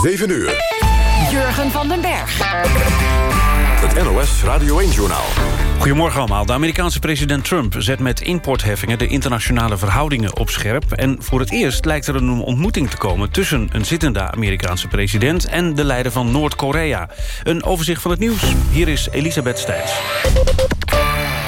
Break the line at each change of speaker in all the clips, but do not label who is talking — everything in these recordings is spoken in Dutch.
7 uur.
Jurgen van den Berg.
Het NOS Radio 1-journaal.
Goedemorgen allemaal. De Amerikaanse president Trump zet met importheffingen... de internationale verhoudingen op scherp. En voor het eerst lijkt er een ontmoeting te komen... tussen een zittende Amerikaanse president... en de leider van Noord-Korea. Een overzicht van het nieuws. Hier is Elisabeth Stijns.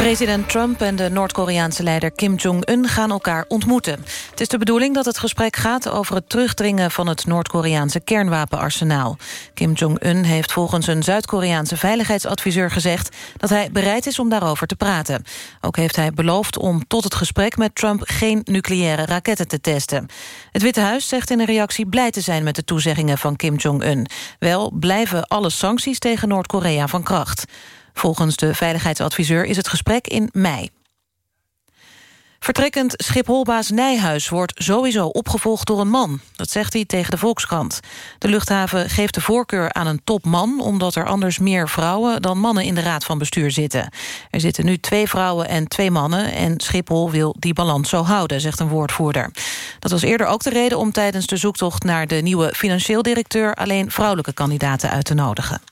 President Trump en de Noord-Koreaanse leider Kim Jong-un gaan elkaar ontmoeten. Het is de bedoeling dat het gesprek gaat over het terugdringen van het Noord-Koreaanse kernwapenarsenaal. Kim Jong-un heeft volgens een Zuid-Koreaanse veiligheidsadviseur gezegd dat hij bereid is om daarover te praten. Ook heeft hij beloofd om tot het gesprek met Trump geen nucleaire raketten te testen. Het Witte Huis zegt in een reactie blij te zijn met de toezeggingen van Kim Jong-un. Wel blijven alle sancties tegen Noord-Korea van kracht. Volgens de veiligheidsadviseur is het gesprek in mei. Vertrekkend Schipholbaas Nijhuis wordt sowieso opgevolgd door een man. Dat zegt hij tegen de Volkskrant. De luchthaven geeft de voorkeur aan een topman... omdat er anders meer vrouwen dan mannen in de raad van bestuur zitten. Er zitten nu twee vrouwen en twee mannen... en Schiphol wil die balans zo houden, zegt een woordvoerder. Dat was eerder ook de reden om tijdens de zoektocht... naar de nieuwe financieel directeur... alleen vrouwelijke kandidaten uit te nodigen.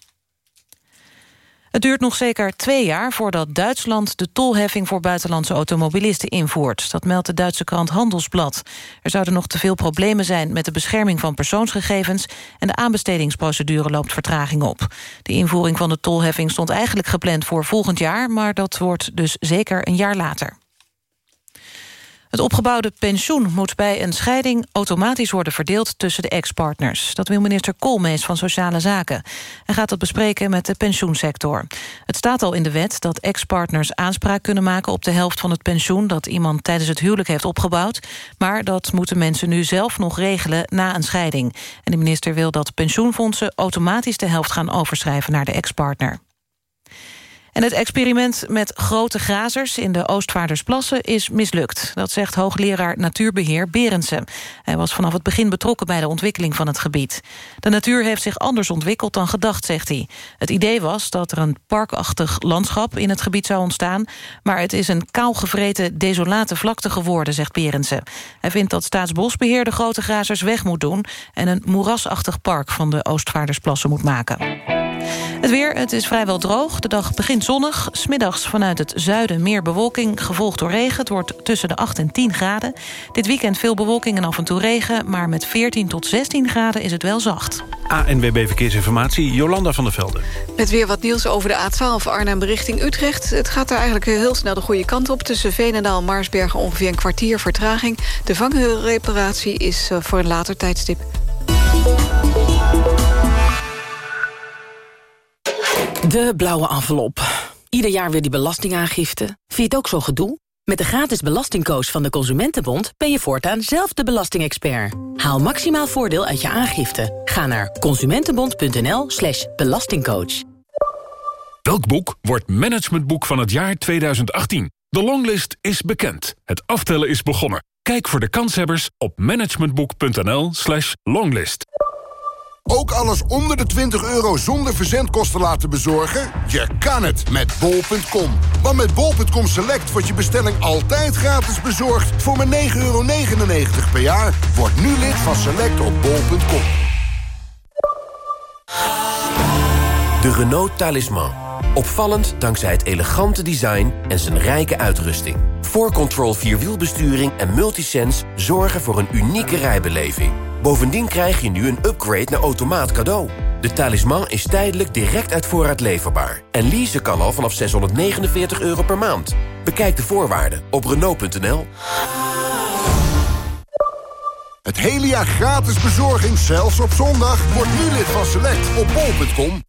Het duurt nog zeker twee jaar voordat Duitsland de tolheffing voor buitenlandse automobilisten invoert. Dat meldt de Duitse krant Handelsblad. Er zouden nog te veel problemen zijn met de bescherming van persoonsgegevens en de aanbestedingsprocedure loopt vertraging op. De invoering van de tolheffing stond eigenlijk gepland voor volgend jaar, maar dat wordt dus zeker een jaar later. Het opgebouwde pensioen moet bij een scheiding automatisch worden verdeeld tussen de ex-partners. Dat wil minister Koolmees van Sociale Zaken. Hij gaat dat bespreken met de pensioensector. Het staat al in de wet dat ex-partners aanspraak kunnen maken op de helft van het pensioen dat iemand tijdens het huwelijk heeft opgebouwd. Maar dat moeten mensen nu zelf nog regelen na een scheiding. En de minister wil dat pensioenfondsen automatisch de helft gaan overschrijven naar de ex-partner. En het experiment met grote grazers in de Oostvaardersplassen is mislukt. Dat zegt hoogleraar natuurbeheer Berendsen. Hij was vanaf het begin betrokken bij de ontwikkeling van het gebied. De natuur heeft zich anders ontwikkeld dan gedacht, zegt hij. Het idee was dat er een parkachtig landschap in het gebied zou ontstaan... maar het is een kaalgevreten, desolate vlakte geworden, zegt Berendsen. Hij vindt dat Staatsbosbeheer de grote grazers weg moet doen... en een moerasachtig park van de Oostvaardersplassen moet maken. Het weer, het is vrijwel droog. De dag begint zonnig. Smiddags vanuit het zuiden meer bewolking, gevolgd door regen. Het wordt tussen de 8 en 10 graden. Dit weekend veel bewolking en af en toe regen... maar met 14 tot 16 graden is het wel zacht.
ANWB Verkeersinformatie, Jolanda van der Velde.
Met weer wat nieuws over de A12 Arnhem richting Utrecht. Het gaat er eigenlijk heel snel de goede kant op. Tussen Veenendaal en Maarsbergen ongeveer een kwartier vertraging. De vanghulreparatie is eh, voor een later tijdstip.
De blauwe envelop. Ieder jaar weer die belastingaangifte. Vind je het ook zo gedoe? Met de gratis belastingcoach van de Consumentenbond... ben je voortaan zelf de belastingexpert. Haal maximaal voordeel uit je aangifte. Ga naar consumentenbond.nl slash belastingcoach.
Welk boek wordt managementboek van het jaar 2018? De longlist is bekend. Het aftellen is begonnen. Kijk voor de kanshebbers op managementboek.nl slash longlist.
Ook alles onder de 20 euro zonder verzendkosten laten bezorgen? Je kan het met bol.com. Want met bol.com Select wordt je bestelling altijd gratis bezorgd... voor maar 9,99 euro per jaar. Word nu lid van Select op bol.com.
De Renault Talisman. Opvallend dankzij het elegante design en zijn rijke uitrusting. 4Control Vierwielbesturing en Multisense zorgen voor een unieke rijbeleving. Bovendien krijg je nu een upgrade naar automaat cadeau. De talisman is tijdelijk direct uit voorraad leverbaar. En leasen kan al vanaf 649 euro per maand. Bekijk de voorwaarden op Renault.nl.
Het hele jaar gratis bezorging, zelfs op zondag. Word nu lid van Select op bol.com.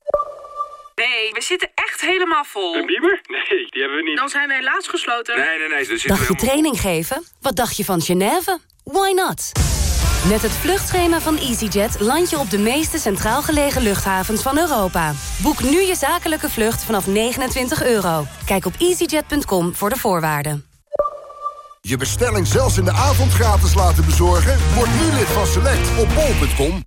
Nee, we zitten echt helemaal vol.
Een bieber? Nee, die hebben we niet.
Dan zijn we helaas gesloten.
Nee, nee, nee. Dus
Dacht je training geven? Wat dacht je van Genève? Why not?
Met het vluchtschema van EasyJet land je op de meeste centraal gelegen luchthavens van Europa. Boek nu je zakelijke vlucht vanaf 29 euro. Kijk op easyjet.com voor de voorwaarden.
Je bestelling zelfs in de avond gratis laten bezorgen? Word nu lid van Select op bol.com.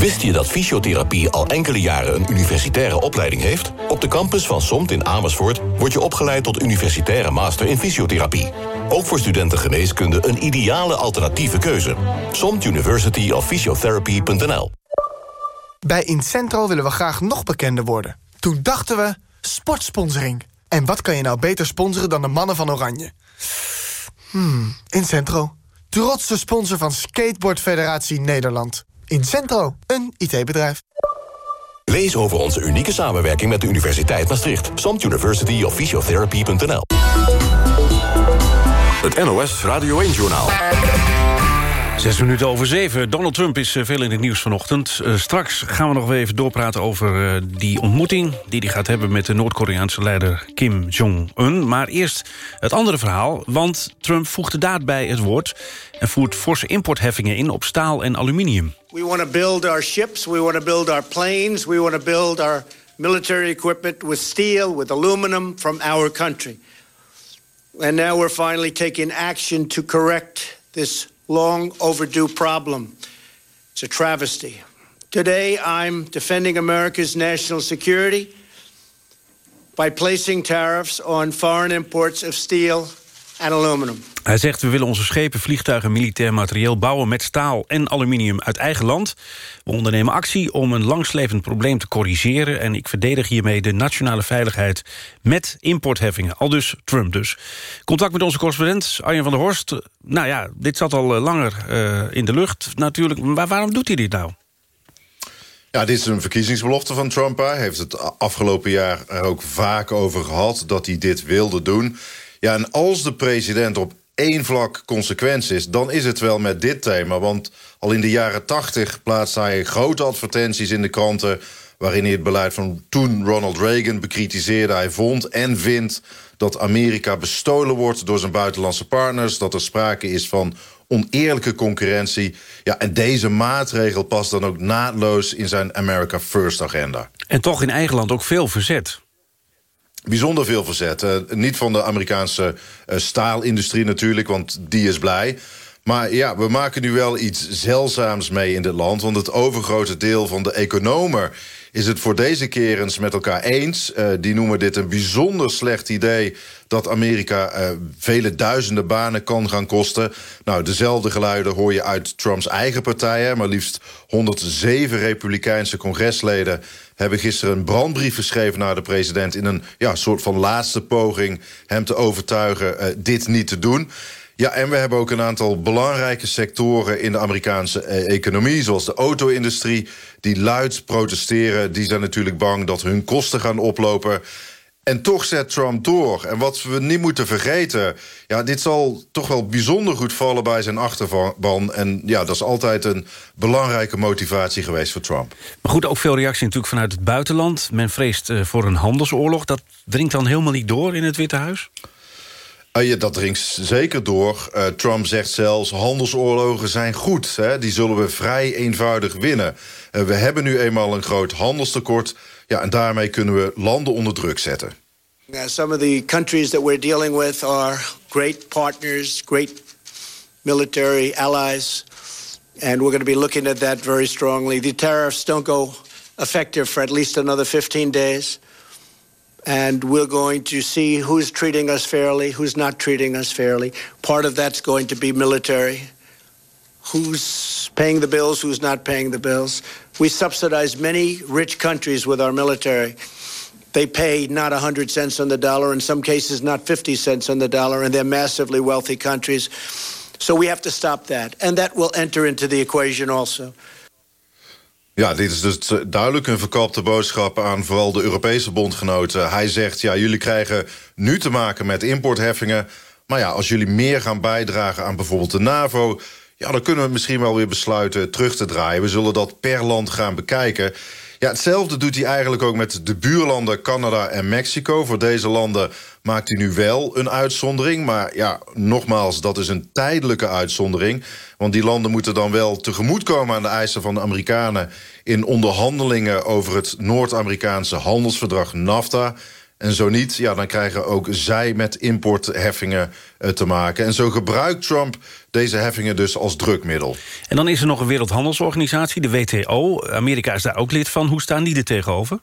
Wist je dat fysiotherapie al enkele jaren een universitaire opleiding heeft? Op de campus van SOMT in Amersfoort wordt je opgeleid tot universitaire master in fysiotherapie. Ook voor studenten geneeskunde een ideale alternatieve keuze. SOMT University of Physiotherapy.nl
Bij Incentro willen we graag nog bekender worden. Toen dachten we, sportsponsoring. En wat kan je nou beter sponsoren dan de mannen van Oranje? Hmm, Incentro. Trotse sponsor van Skateboard Federatie Nederland. Incentro, een IT-bedrijf.
Lees over onze unieke samenwerking met de Universiteit Maastricht. SOMT University of Physiotherapy.nl Het NOS Radio 1-journaal.
Zes minuten over zeven. Donald Trump is eh, veel in het nieuws vanochtend. Uh, straks gaan we nog even doorpraten over uh, die ontmoeting... die hij gaat hebben met de Noord-Koreaanse leider Kim Jong-un. Maar eerst het andere verhaal, want Trump voegt de daad bij het woord... en voert forse importheffingen in op staal en aluminium.
We want to build our ships, we want to build our planes... we want to build our military equipment with steel, with aluminum from our country. And now we're finally taking action to correct this long overdue problem. It's a travesty. Today, I'm defending America's national security by placing tariffs on foreign imports of steel and aluminum.
Hij zegt, we willen onze schepen, vliegtuigen en militair materieel bouwen met staal en aluminium uit eigen land. We ondernemen actie om een langslevend probleem te corrigeren... en ik verdedig hiermee de nationale veiligheid met importheffingen. Al dus Trump dus. Contact met onze correspondent Arjen van der Horst. Nou ja, dit zat al eh, langer uh, in de lucht natuurlijk. Maar waarom doet hij dit nou?
Ja, dit is een verkiezingsbelofte van Trump. Hij heeft het afgelopen jaar er ook vaak over gehad... dat hij dit wilde doen. Ja, en als de president op één vlak consequent is... dan is het wel met dit thema. Want al in de jaren tachtig plaatste hij grote advertenties in de kranten... waarin hij het beleid van toen Ronald Reagan bekritiseerde. Hij vond en vindt dat Amerika bestolen wordt door zijn buitenlandse partners... dat er sprake is van oneerlijke concurrentie. Ja, en deze maatregel past dan ook naadloos in zijn America First agenda.
En toch in eigen land ook veel verzet
bijzonder veel verzet. Uh, niet van de Amerikaanse uh, staalindustrie natuurlijk, want die is blij. Maar ja, we maken nu wel iets zeldzaams mee in dit land... want het overgrote deel van de economen is het voor deze keer eens met elkaar eens. Uh, die noemen dit een bijzonder slecht idee... dat Amerika vele duizenden banen kan gaan kosten. Nou, dezelfde geluiden hoor je uit Trumps eigen partij. Maar liefst 107 republikeinse congresleden hebben gisteren een brandbrief geschreven naar de president... in een ja, soort van laatste poging hem te overtuigen uh, dit niet te doen. Ja, en we hebben ook een aantal belangrijke sectoren in de Amerikaanse eh, economie... zoals de auto-industrie, die luid protesteren. Die zijn natuurlijk bang dat hun kosten gaan oplopen... En toch zet Trump door. En wat we niet moeten vergeten... ja, dit zal toch wel bijzonder goed vallen bij zijn achterban. En ja, dat is altijd een belangrijke motivatie geweest voor Trump.
Maar goed, ook veel reactie natuurlijk vanuit het buitenland. Men vreest uh, voor een handelsoorlog. Dat dringt dan helemaal niet door in het Witte Huis?
Uh, ja, dat dringt zeker door. Uh, Trump zegt zelfs, handelsoorlogen zijn goed. Hè? Die zullen we vrij eenvoudig winnen. Uh, we hebben nu eenmaal een groot handelstekort... Ja, en daarmee kunnen we landen onder druk zetten.
Uh, some of the countries that we're dealing with are great partners, great military allies, and we're going to be looking at that very strongly. The tariffs don't go effective for at least another 15 days. And we're going to see who's treating us fairly, who's not treating us fairly. Part of that's going to be military. Who's paying the bills, who's not paying the bills. We subsidize many rich countries with our military. They pay not 100 cents on the dollar, in some cases, not 50 cents on the dollar, and they're massively wealthy countries. So we have to stop that. And that will enter into the equation also.
Ja, dit is dus duidelijk een verkapte boodschap aan vooral de Europese bondgenoten. Hij zegt, ja, jullie krijgen nu te maken met importheffingen... maar ja, als jullie meer gaan bijdragen aan bijvoorbeeld de NAVO... ja, dan kunnen we misschien wel weer besluiten terug te draaien. We zullen dat per land gaan bekijken. Ja, hetzelfde doet hij eigenlijk ook met de buurlanden Canada en Mexico. Voor deze landen maakt hij nu wel een uitzondering. Maar ja, nogmaals, dat is een tijdelijke uitzondering. Want die landen moeten dan wel tegemoetkomen aan de eisen van de Amerikanen... in onderhandelingen over het Noord-Amerikaanse handelsverdrag NAFTA... En zo niet, ja, dan krijgen ook zij met importheffingen uh, te maken. En zo gebruikt Trump deze heffingen dus als drukmiddel.
En dan is er nog een wereldhandelsorganisatie, de WTO. Amerika is daar ook lid van. Hoe staan die er tegenover?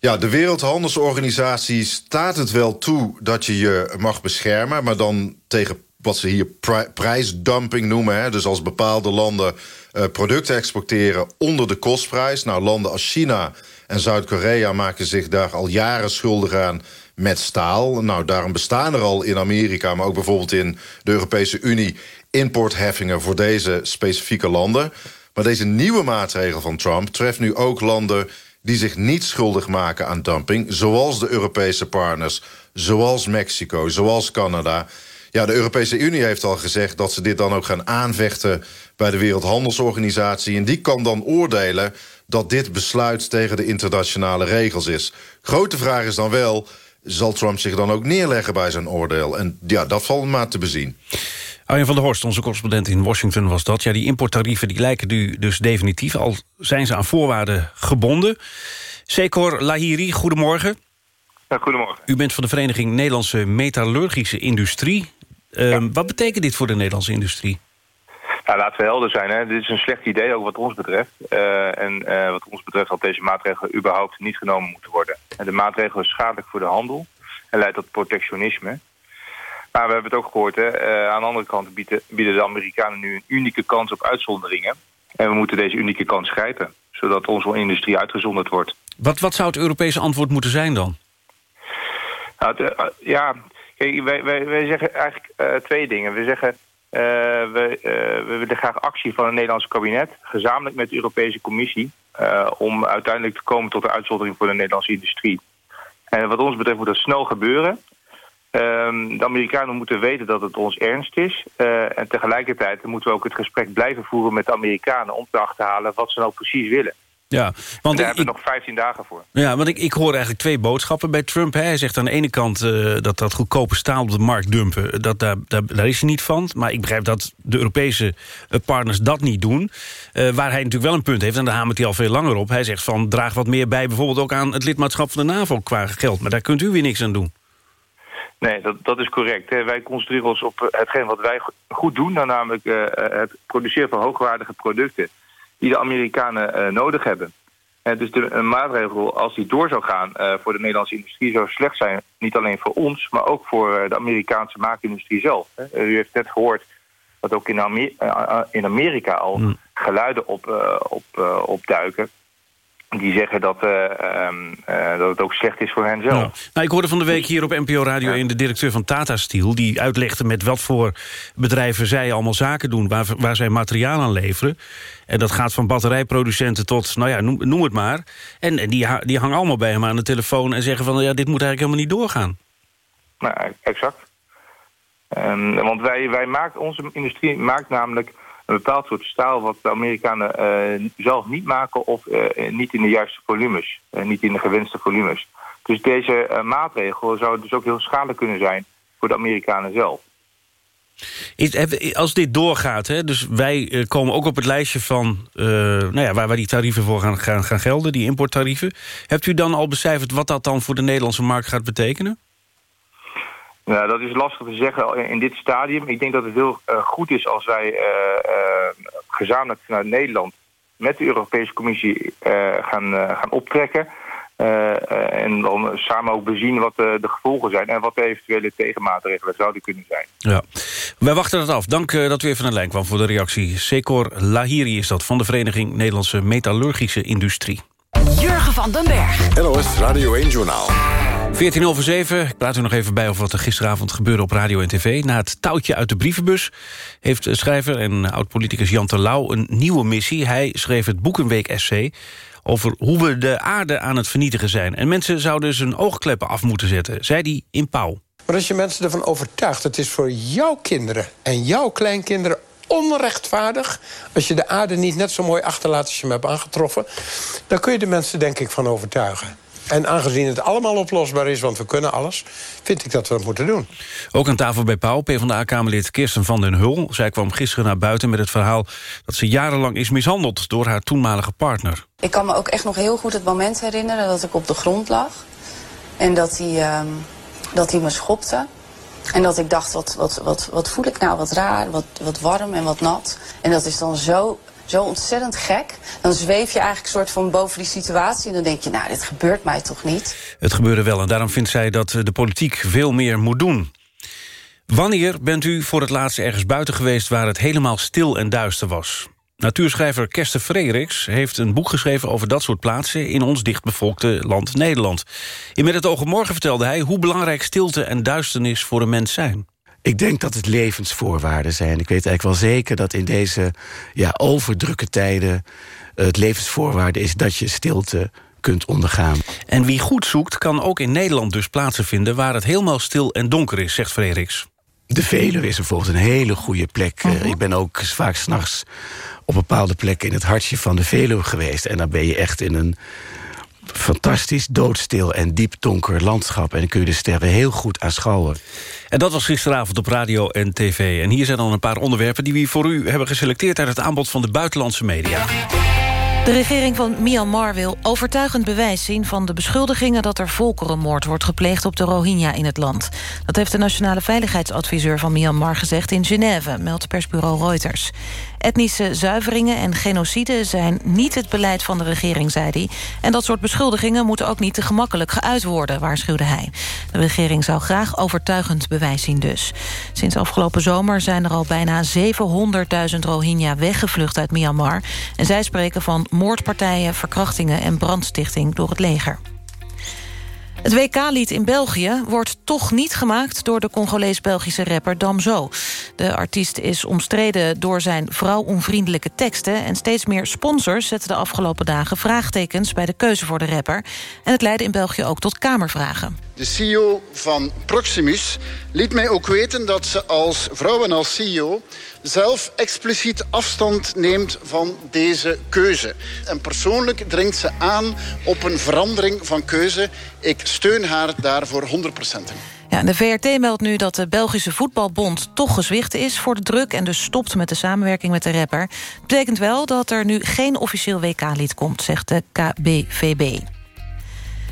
Ja, de Wereldhandelsorganisatie staat het wel toe dat je je mag beschermen... maar dan tegen wat ze hier prijsdumping noemen. Hè? Dus als bepaalde landen uh, producten exporteren onder de kostprijs. Nou, landen als China en Zuid-Korea maken zich daar al jaren schuldig aan met staal. Nou, daarom bestaan er al in Amerika, maar ook bijvoorbeeld in de Europese Unie... importheffingen voor deze specifieke landen. Maar deze nieuwe maatregel van Trump treft nu ook landen die zich niet schuldig maken aan dumping... zoals de Europese partners, zoals Mexico, zoals Canada... Ja, de Europese Unie heeft al gezegd dat ze dit dan ook gaan aanvechten... bij de Wereldhandelsorganisatie. En die kan dan oordelen dat dit besluit tegen de internationale regels is. Grote vraag is dan wel, zal Trump zich dan ook neerleggen bij zijn oordeel? En ja, dat valt maar te bezien.
Arjen van der Horst, onze correspondent in Washington was dat. Ja, die importtarieven die lijken nu dus definitief, al zijn ze aan voorwaarden gebonden. Sekor Lahiri, goedemorgen.
Ja, goedemorgen.
U bent van de Vereniging Nederlandse Metallurgische Industrie. Uh, Wat betekent dit voor de Nederlandse industrie?
Nou, laten we helder zijn. Hè. Dit is een slecht idee, ook wat ons betreft. Uh, en uh, wat ons betreft had deze maatregelen überhaupt niet genomen moeten worden. En de maatregel is schadelijk voor de handel en leidt tot protectionisme. Maar we hebben het ook gehoord, hè. Uh, aan de andere kant bieden, bieden de Amerikanen nu een unieke kans op uitzonderingen. En we moeten deze unieke kans grijpen, zodat onze industrie uitgezonderd wordt.
Wat, wat zou het Europese antwoord moeten zijn dan?
Nou, ja, kijk, wij, wij, wij zeggen eigenlijk twee dingen. We zeggen we, uh, we, willen graag actie van het Nederlandse kabinet, gezamenlijk met de Europese Commissie, uh, om uiteindelijk te komen tot de uitzondering voor de Nederlandse industrie. En wat ons betreft moet dat snel gebeuren. Ehm, de Amerikanen moeten weten dat het ons ernst is. en tegelijkertijd moeten we ook het gesprek blijven voeren met de Amerikanen om te achterhalen wat ze nou precies willen.
Ja,
want daar hebben we nog 15 dagen voor.
Ja, want ik, ik hoor eigenlijk twee boodschappen bij Trump. Hè. Hij zegt aan de ene kant uh, dat dat goedkope staal op de markt dumpen... Dat, daar, daar, daar, is hij niet van. Maar ik begrijp dat de Europese eh, partners dat niet doen. Uh, waar hij natuurlijk wel een punt heeft, en daar hamert hij al veel langer op. Hij zegt van draag wat meer bij bijvoorbeeld ook aan het lidmaatschap van de NAVO qua geld. Maar daar kunt u weer niks aan doen.
Nee, dat, dat is correct. Wij concentreren ons op hetgeen wat wij goed doen... dan namelijk het produceren van hoogwaardige producten die de Amerikanen uh, nodig hebben. Uh, dus de, een maatregel, als die door zou gaan uh, voor de Nederlandse industrie... zou slecht zijn, niet alleen voor ons, maar ook voor de Amerikaanse maakindustrie zelf. u heeft net gehoord dat ook in, Amer in Amerika al mm. geluiden op, op, opduiken die zeggen dat, uh, uh, dat het ook slecht is voor hen zelf. Ja.
Nou, ik hoorde van de week hier op NPO Radio 1 de directeur van Tata Steel... die uitlegde met wat voor bedrijven zij allemaal zaken doen... waar, waar zij materiaal aan leveren. En dat gaat van batterijproducenten tot, nou ja, noem, het maar. En, die, die hangen allemaal bij hem aan de telefoon... en zeggen van, ja, dit moet eigenlijk helemaal niet doorgaan.
Nou, exact. Um, want wij, wij maken, onze industrie maakt namelijk een bepaald soort staal wat de Amerikanen uh, zelf niet maken of uh, niet in de juiste volumes, niet in de gewenste volumes. Dus deze maatregel zou dus ook heel schadelijk kunnen zijn voor de Amerikanen zelf.
Als dit doorgaat, hè, dus wij komen ook op het lijstje van nou ja, waar, waar die tarieven voor gaan, gaan, gaan gelden, die importtarieven. Hebt u dan al becijferd wat dat dan voor de Nederlandse markt gaat betekenen?
Nou, dat is lastig te zeggen in dit stadium. Ik denk dat het heel uh, goed is als wij gezamenlijk vanuit Nederland met de Europese Commissie gaan, gaan optrekken. En dan samen ook bezien wat de, de, gevolgen zijn en wat de eventuele tegenmaatregelen zouden kunnen zijn.
Ja, wij wachten het af. Dank dat u even naar de lijn kwam voor de reactie. Sekor Lahiri is dat van de Vereniging Nederlandse Metallurgische Industrie.
Jurgen van den Berg.
NOS Radio 1 Journaal.
14 over 7. Ik praat u nog even bij over wat er gisteravond gebeurde op radio en tv. Na het touwtje uit de brievenbus heeft schrijver en oud-politicus Jan Terlouw een nieuwe missie. Hij schreef het Boekenweek-essay over hoe we de aarde aan het vernietigen zijn. En mensen zouden zijn oogkleppen af moeten zetten, zei hij in Pauw.
Maar als je mensen ervan overtuigt... het is voor jouw kinderen en jouw kleinkinderen onrechtvaardig. Als je de aarde niet net zo mooi achterlaat als je hem hebt aangetroffen... dan kun je de mensen denk ik van overtuigen. En aangezien het allemaal oplosbaar is, want we kunnen alles... vind ik dat we dat moeten doen.
Ook aan tafel bij Pauw, PvdA-kamerlid Kirsten van den Hul. Zij kwam gisteren naar buiten met het verhaal... dat ze jarenlang is mishandeld door haar toenmalige partner.
Ik kan me ook echt nog heel goed het moment herinneren dat ik op de grond lag. En dat hij, uh, dat hij me schopte. En dat ik dacht, wat, wat, wat, wat voel ik nou? Wat raar, wat, wat warm en wat nat. En dat is dan zo zo ontzettend gek. Dan zweef je eigenlijk soort van boven die situatie... en dan denk je, nou, dit gebeurt mij toch niet?
Het gebeurde wel en daarom vindt zij dat de politiek veel meer moet doen. Wanneer bent u voor het laatst ergens buiten geweest... waar het helemaal stil en duister was? Natuurschrijver Kersten Frederiks heeft een boek geschreven... over dat soort plaatsen in ons dichtbevolkte land Nederland. In Met het oog morgen vertelde hij... hoe belangrijk stilte en duisternis voor een mens zijn.
Ik denk dat het levensvoorwaarden zijn. Ik weet eigenlijk wel zeker dat in deze ja, overdrukke tijden... het levensvoorwaarde is dat je stilte kunt ondergaan.
En wie goed zoekt, kan ook in Nederland dus plaatsen vinden... waar het helemaal stil en donker is, zegt Frederiks.
De Veluwe is bijvoorbeeld een hele goede plek. Uh Ik ben ook vaak s'nachts op bepaalde plekken... in het hartje van de Veluwe geweest. En dan ben je echt in een fantastisch doodstil en diep donker landschap. En dan kun je de sterren heel goed aanschouwen.
En dat was gisteravond op radio en tv. En hier zijn dan een paar onderwerpen die we voor u hebben geselecteerd... uit het aanbod van de buitenlandse media.
De regering van Myanmar wil overtuigend bewijs zien van de beschuldigingen dat er volkerenmoord wordt gepleegd op de Rohingya in het land. Dat heeft de nationale veiligheidsadviseur van Myanmar gezegd in Genève, meldt persbureau Reuters. Etnische zuiveringen en genocide zijn niet het beleid van de regering, zei hij. En dat soort beschuldigingen moeten ook niet te gemakkelijk geuit worden, waarschuwde hij. De regering zou graag overtuigend bewijs zien dus. Sinds afgelopen zomer zijn er al bijna 700.000 Rohingya weggevlucht uit Myanmar. En zij spreken van moordpartijen, verkrachtingen en brandstichting door het leger. Het WK-lied in België wordt toch niet gemaakt... door de Congolees-Belgische rapper Damso. De artiest is omstreden door zijn vrouwonvriendelijke teksten... en steeds meer sponsors zetten de afgelopen dagen vraagtekens... bij de keuze voor de rapper. En het leidde in België ook tot kamervragen.
De CEO van Proximus liet mij ook weten dat ze als vrouw en als CEO zelf expliciet afstand neemt van deze keuze. En persoonlijk dringt ze aan op een verandering van keuze. Ik steun haar daarvoor 100 procent.
Ja, de VRT meldt nu dat de Belgische Voetbalbond toch gezwicht is voor de druk... en dus stopt met de samenwerking met de rapper. Betekent wel dat er nu geen officieel WK-lied komt, zegt de KBVB.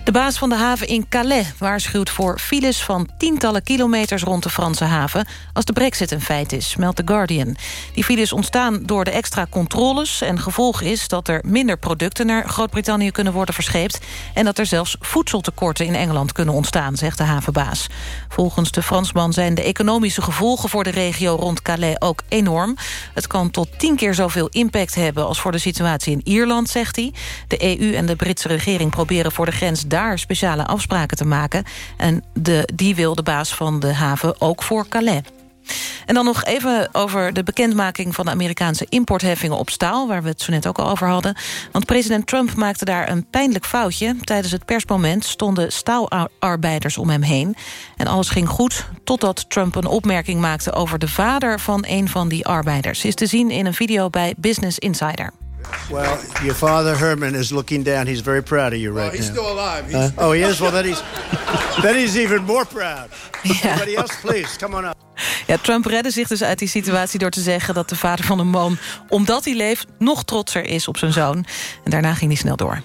De baas van de haven in Calais waarschuwt voor files van tientallen kilometers rond de Franse haven als de brexit een feit is, meldt The Guardian. Die files ontstaan door de extra controles en gevolg is dat er minder producten naar Groot-Brittannië kunnen worden verscheept en dat er zelfs voedseltekorten in Engeland kunnen ontstaan, zegt de havenbaas. Volgens de Fransman zijn de economische gevolgen voor de regio rond Calais ook enorm. Het kan tot tien keer zoveel impact hebben als voor de situatie in Ierland, zegt hij. De EU en de Britse regering proberen voor de grens daar speciale afspraken te maken. En de, die wil de baas van de haven ook voor Calais. En dan nog even over de bekendmaking van de Amerikaanse importheffingen op staal... waar we het zo net ook al over hadden. Want president Trump maakte daar een pijnlijk foutje. Tijdens het persmoment stonden staalarbeiders om hem heen. En alles ging goed, totdat Trump een opmerking maakte... over de vader van een van die arbeiders. Is te zien in een video bij Business Insider.
Well, your father Herman is looking down. He's very proud of you right
well, he's
now.
still alive. He's
uh, oh, he is. Well, then he's then he's even more proud. Anybody else, please, come on up.
Ja, Trump redde zich dus uit die situatie door te zeggen dat de vader van de man, omdat hij leeft, nog trotser is op zijn zoon. En daarna ging hij snel door.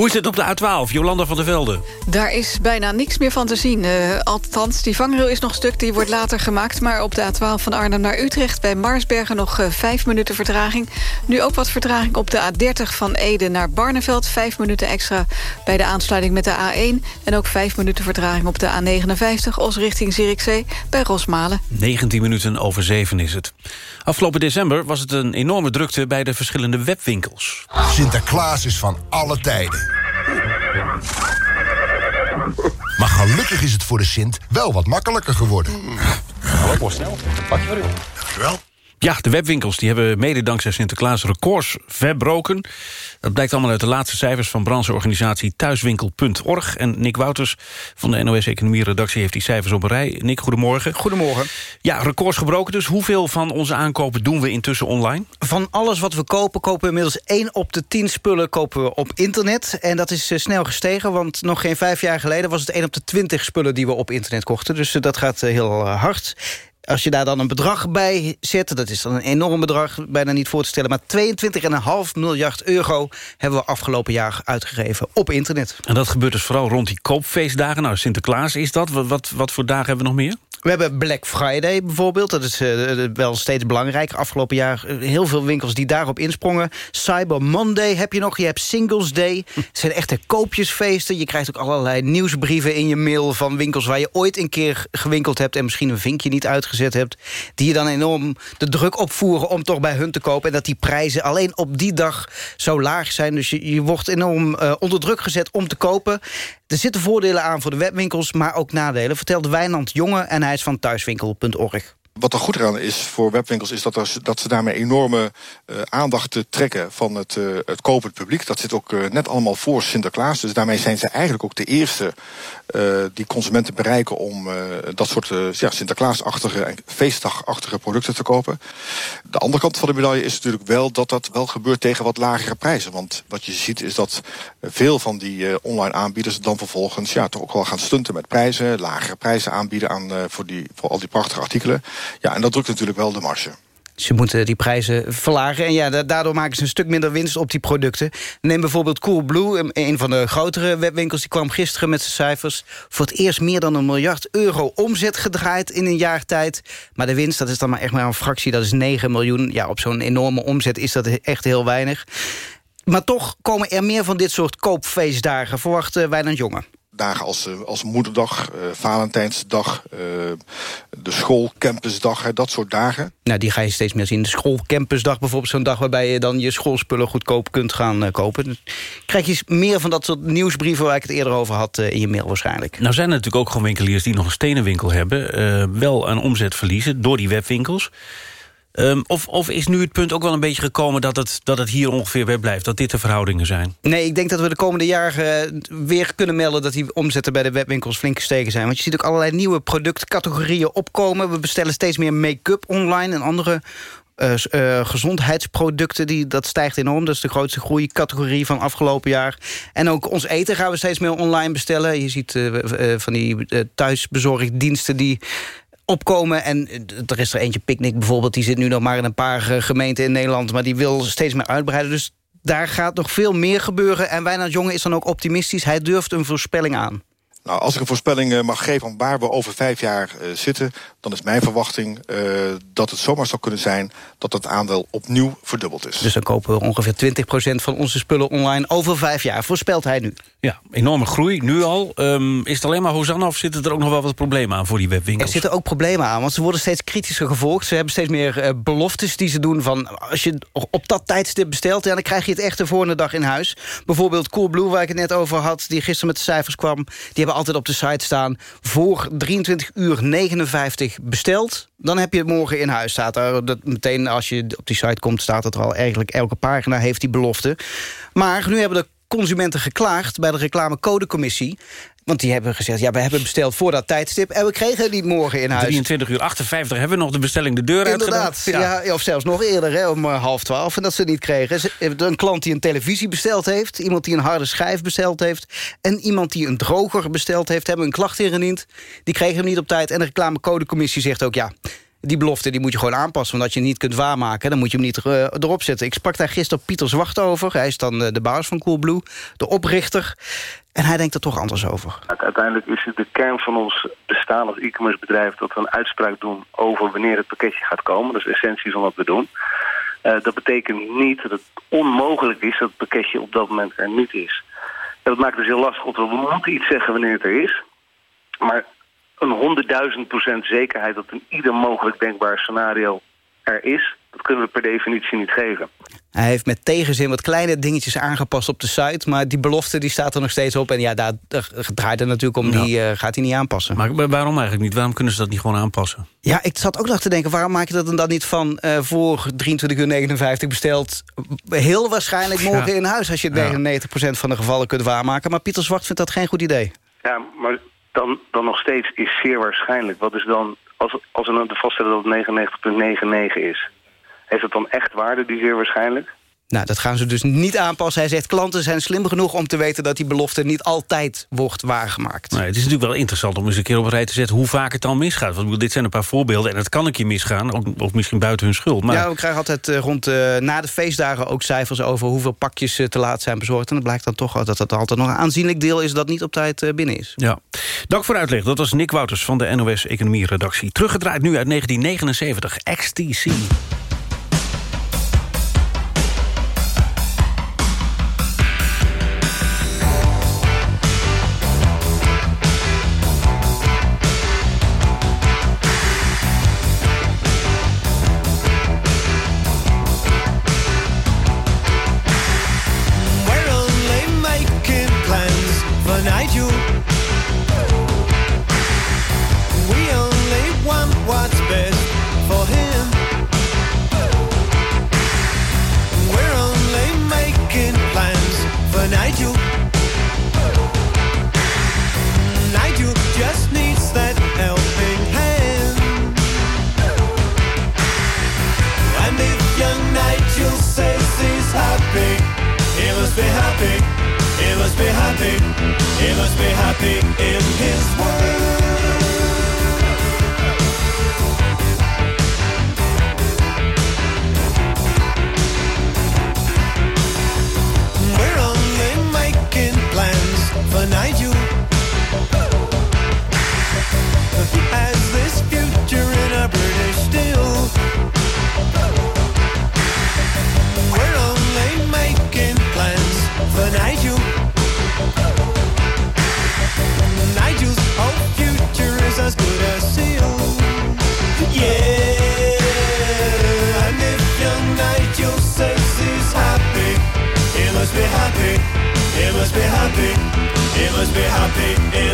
Hoe is het op de A12, Jolanda van der Velde?
Daar is bijna niks meer van te zien. Uh, althans, die vangrail is nog stuk, die wordt later gemaakt. Maar op de A12 van Arnhem naar Utrecht bij Marsbergen nog uh, vijf minuten vertraging. Nu ook wat vertraging op de A30 van Ede naar Barneveld. Vijf minuten extra bij de aansluiting met de A1. En ook vijf minuten vertraging op de A59 Os richting Zierikzee bij Rosmalen.
19 minuten over 7 is het. Afgelopen december was het een enorme drukte bij de verschillende webwinkels.
Sinterklaas is van alle tijden. Maar gelukkig is het voor de Sint wel wat makkelijker geworden.
Hallo, snel. Een pakje voor u.
Dankjewel.
Ja, de webwinkels die hebben mede dankzij Sinterklaas records verbroken. Dat blijkt allemaal uit de laatste cijfers van brancheorganisatie thuiswinkel.org. En Nick Wouters van de NOS Economie Redactie heeft die cijfers op een rij. Nick, goedemorgen.
Goedemorgen.
Ja, records gebroken dus. Hoeveel van onze aankopen doen we intussen online?
Van alles wat we kopen, kopen we inmiddels 1 op de 10 spullen kopen we op internet. En dat is uh, snel gestegen, want nog geen vijf jaar geleden... was het 1 op de 20 spullen die we op internet kochten. Dus uh, dat gaat uh, heel hard. Als je daar dan een bedrag bij zet, dat is dan een enorm bedrag, bijna niet voor te stellen... maar 22,5 miljard euro hebben we afgelopen jaar uitgegeven op internet.
En dat gebeurt dus vooral rond die koopfeestdagen. Nou, Sinterklaas is dat. Wat, wat, wat voor dagen hebben we nog meer?
We hebben Black Friday bijvoorbeeld. Dat is uh, wel steeds belangrijker. Afgelopen jaar uh, heel veel winkels die daarop insprongen. Cyber Monday heb je nog. Je hebt Singles Day. Het zijn echte koopjesfeesten. Je krijgt ook allerlei nieuwsbrieven in je mail... van winkels waar je ooit een keer gewinkeld hebt... en misschien een vinkje niet uitgezet hebt. Die je dan enorm de druk opvoeren om toch bij hun te kopen. En dat die prijzen alleen op die dag zo laag zijn. Dus je, je wordt enorm uh, onder druk gezet om te kopen. Er zitten voordelen aan voor de webwinkels, maar ook nadelen... vertelde Wijnand Jonge en hij is van thuiswinkel.org.
Wat er goed aan is voor webwinkels is dat, er, dat ze daarmee enorme uh, aandacht trekken van het, uh, het kopend publiek. Dat zit ook net allemaal voor Sinterklaas. Dus daarmee zijn ze eigenlijk ook de eerste die consumenten bereiken om dat soort ja, Sinterklaasachtige en feestdagachtige producten te kopen. De andere kant van de medaille is natuurlijk wel dat dat wel gebeurt tegen wat lagere prijzen. Want wat je ziet is dat veel van die online aanbieders dan vervolgens ja, toch ook wel gaan stunten met prijzen. Lagere prijzen aanbieden aan, voor, die, voor al die prachtige artikelen. Ja, en dat drukt natuurlijk wel de marge.
Ze moeten die prijzen verlagen. En ja, daardoor maken ze een stuk minder winst op die producten. Neem bijvoorbeeld Coolblue, een van de grotere webwinkels... die kwam gisteren met zijn cijfers. Voor het eerst meer dan een miljard euro omzet gedraaid in een jaar tijd. Maar de winst, dat is dan maar echt maar een fractie. Dat is 9 miljoen. Ja, op zo'n enorme omzet is dat echt heel weinig. Maar toch komen er meer van dit soort koopfeestdagen. Verwacht Wijnand Jonge
dagen als, als moederdag, uh, Valentijnsdag, uh, de schoolcampusdag, hè, dat soort dagen.
Nou, die ga je steeds meer zien. De schoolcampusdag bijvoorbeeld, zo'n dag waarbij je dan je schoolspullen goedkoop kunt gaan uh, kopen. Dus krijg je meer van dat soort nieuwsbrieven waar ik het eerder over had in je mail waarschijnlijk.
Nou zijn er natuurlijk ook gewoon winkeliers die nog een stenen winkel hebben, wel een omzet verliezen door die webwinkels. Um, of, of is nu het punt ook wel een beetje gekomen dat het, dat het hier ongeveer weer blijft? Dat dit de verhoudingen zijn?
Nee, ik denk dat we de komende jaren weer kunnen melden... dat die omzetten bij de webwinkels flink gestegen zijn. Want je ziet ook allerlei nieuwe productcategorieën opkomen. We bestellen steeds meer make-up online en andere uh, uh, gezondheidsproducten, die, dat stijgt enorm. Dat is de grootste groeicategorie van afgelopen jaar. En ook ons eten gaan we steeds meer online bestellen. Je ziet van die thuisbezorgdiensten die opkomen. En er is er eentje, Picnic bijvoorbeeld... die zit nu nog maar in een paar gemeenten in Nederland... maar die wil steeds meer uitbreiden. Dus daar gaat nog veel meer gebeuren. En Wijnand Jonge is dan ook optimistisch. Hij durft een voorspelling aan.
Nou, als ik een voorspelling mag geven van waar we over vijf jaar uh, zitten... dan is mijn verwachting uh, dat het zomaar zou kunnen zijn... dat het aandeel opnieuw verdubbeld is.
Dus dan kopen we ongeveer 20% van onze spullen online over vijf jaar. Voorspelt hij nu.
Ja, enorme groei, nu al. Um, is het alleen maar Hosanna of zitten er ook nog wel wat problemen aan voor die webwinkels?
Er zitten ook problemen aan, want ze worden steeds kritischer gevolgd. Ze hebben steeds meer uh, beloftes die ze doen van... als je op dat tijdstip bestelt, ja, dan krijg je het echt de volgende dag in huis. Bijvoorbeeld Coolblue, waar ik het net over had... die gisteren met de cijfers kwam, die hebben altijd op de site staan... voor 23 uur 59 besteld, dan heb je het morgen in huis. Staat dat meteen als je op die site komt, staat het er al eigenlijk elke pagina heeft die belofte. Maar nu hebben de consumenten geklaagd bij de reclamecodecommissie. Want die hebben gezegd, ja, we hebben besteld voor dat tijdstip... en we kregen niet morgen in huis.
23 uur 58 hebben we nog de bestelling de deur
Inderdaad, ja. ja. of zelfs nog eerder, hè, om uh, half twaalf. En dat ze niet kregen. Een klant die een televisie besteld heeft... iemand die een harde schijf besteld heeft... en iemand die een droger besteld heeft... hebben een klacht ingediend. Die kregen hem niet op tijd. En de reclamecodecommissie zegt ook, ja die belofte die moet je gewoon aanpassen. Als je niet kunt waarmaken, dan moet je hem niet uh, erop zetten. Ik sprak daar gisteren Pieter Zwart over. Hij is dan uh, de baas van Coolblue, de oprichter. En hij denkt er toch anders over.
Uiteindelijk is het de kern van ons bestaan als e-commerce bedrijf... dat we een uitspraak doen over wanneer het pakketje gaat komen. Dat is de essentie van wat we doen. Uh, dat betekent niet dat het onmogelijk is dat het pakketje op dat moment er niet is. dat maakt dus heel lastig, want we moeten iets zeggen wanneer het er is. Maar een honderdduizend procent zekerheid dat een ieder mogelijk denkbaar scenario er is, dat kunnen we per definitie niet geven.
Hij heeft met tegenzin wat kleine dingetjes aangepast op de site... maar die belofte die staat er nog steeds op. En ja, daar, draait het natuurlijk om, die eh, gaat hij niet aanpassen.
Maar waarom eigenlijk niet? Waarom kunnen ze dat niet gewoon aanpassen?
Ja, ik zat ook nog te denken, waarom maak je dat dan niet van... Uh, voor 23 uur 59 besteld? Heel waarschijnlijk morgen in huis... als je het 99% van de gevallen kunt waarmaken. Maar Pieter Zwart vindt dat geen goed idee.
Ja, maar dan, dan nog steeds is zeer waarschijnlijk. Wat is dan, als, als we dan vaststellen dat het 99,99 is... Heeft het dan echt waarde, die zeer waarschijnlijk?
Nou, dat gaan ze dus niet aanpassen. Hij zegt, klanten zijn slim genoeg om te weten... dat die belofte niet altijd wordt waargemaakt.
Nee, het is natuurlijk wel interessant om eens een keer op een rij te zetten... hoe vaak het dan misgaat. Want dit zijn een paar voorbeelden en het kan een keer misgaan. Ook, of misschien buiten hun schuld. Maar...
Ja, we krijgen altijd uh, rond uh, na de feestdagen ook cijfers... over hoeveel pakjes uh, te laat zijn bezorgd. En het blijkt dan toch dat het altijd nog een aanzienlijk deel is... dat niet op tijd binnen is.
Ja. Dank voor uitleg. Dat was Nick Wouters van de NOS Economie Redactie. Teruggedraaid nu uit 1979. XTC. must be happy eh.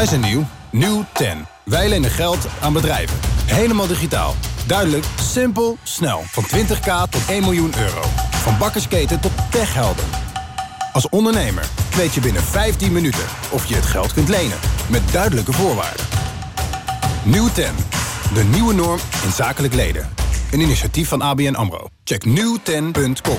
Wij zijn nieuw. Nieuw 10. Wij lenen geld aan bedrijven. Helemaal digitaal. Duidelijk, simpel, snel. Van 20k tot 1 miljoen euro. Van bakkersketen tot techhelden. Als ondernemer weet je binnen 15 minuten of je het geld kunt lenen. Met duidelijke voorwaarden. Nieuw 10. De nieuwe norm in zakelijk leden. Een initiatief van ABN AMRO. Check nieuwten.com.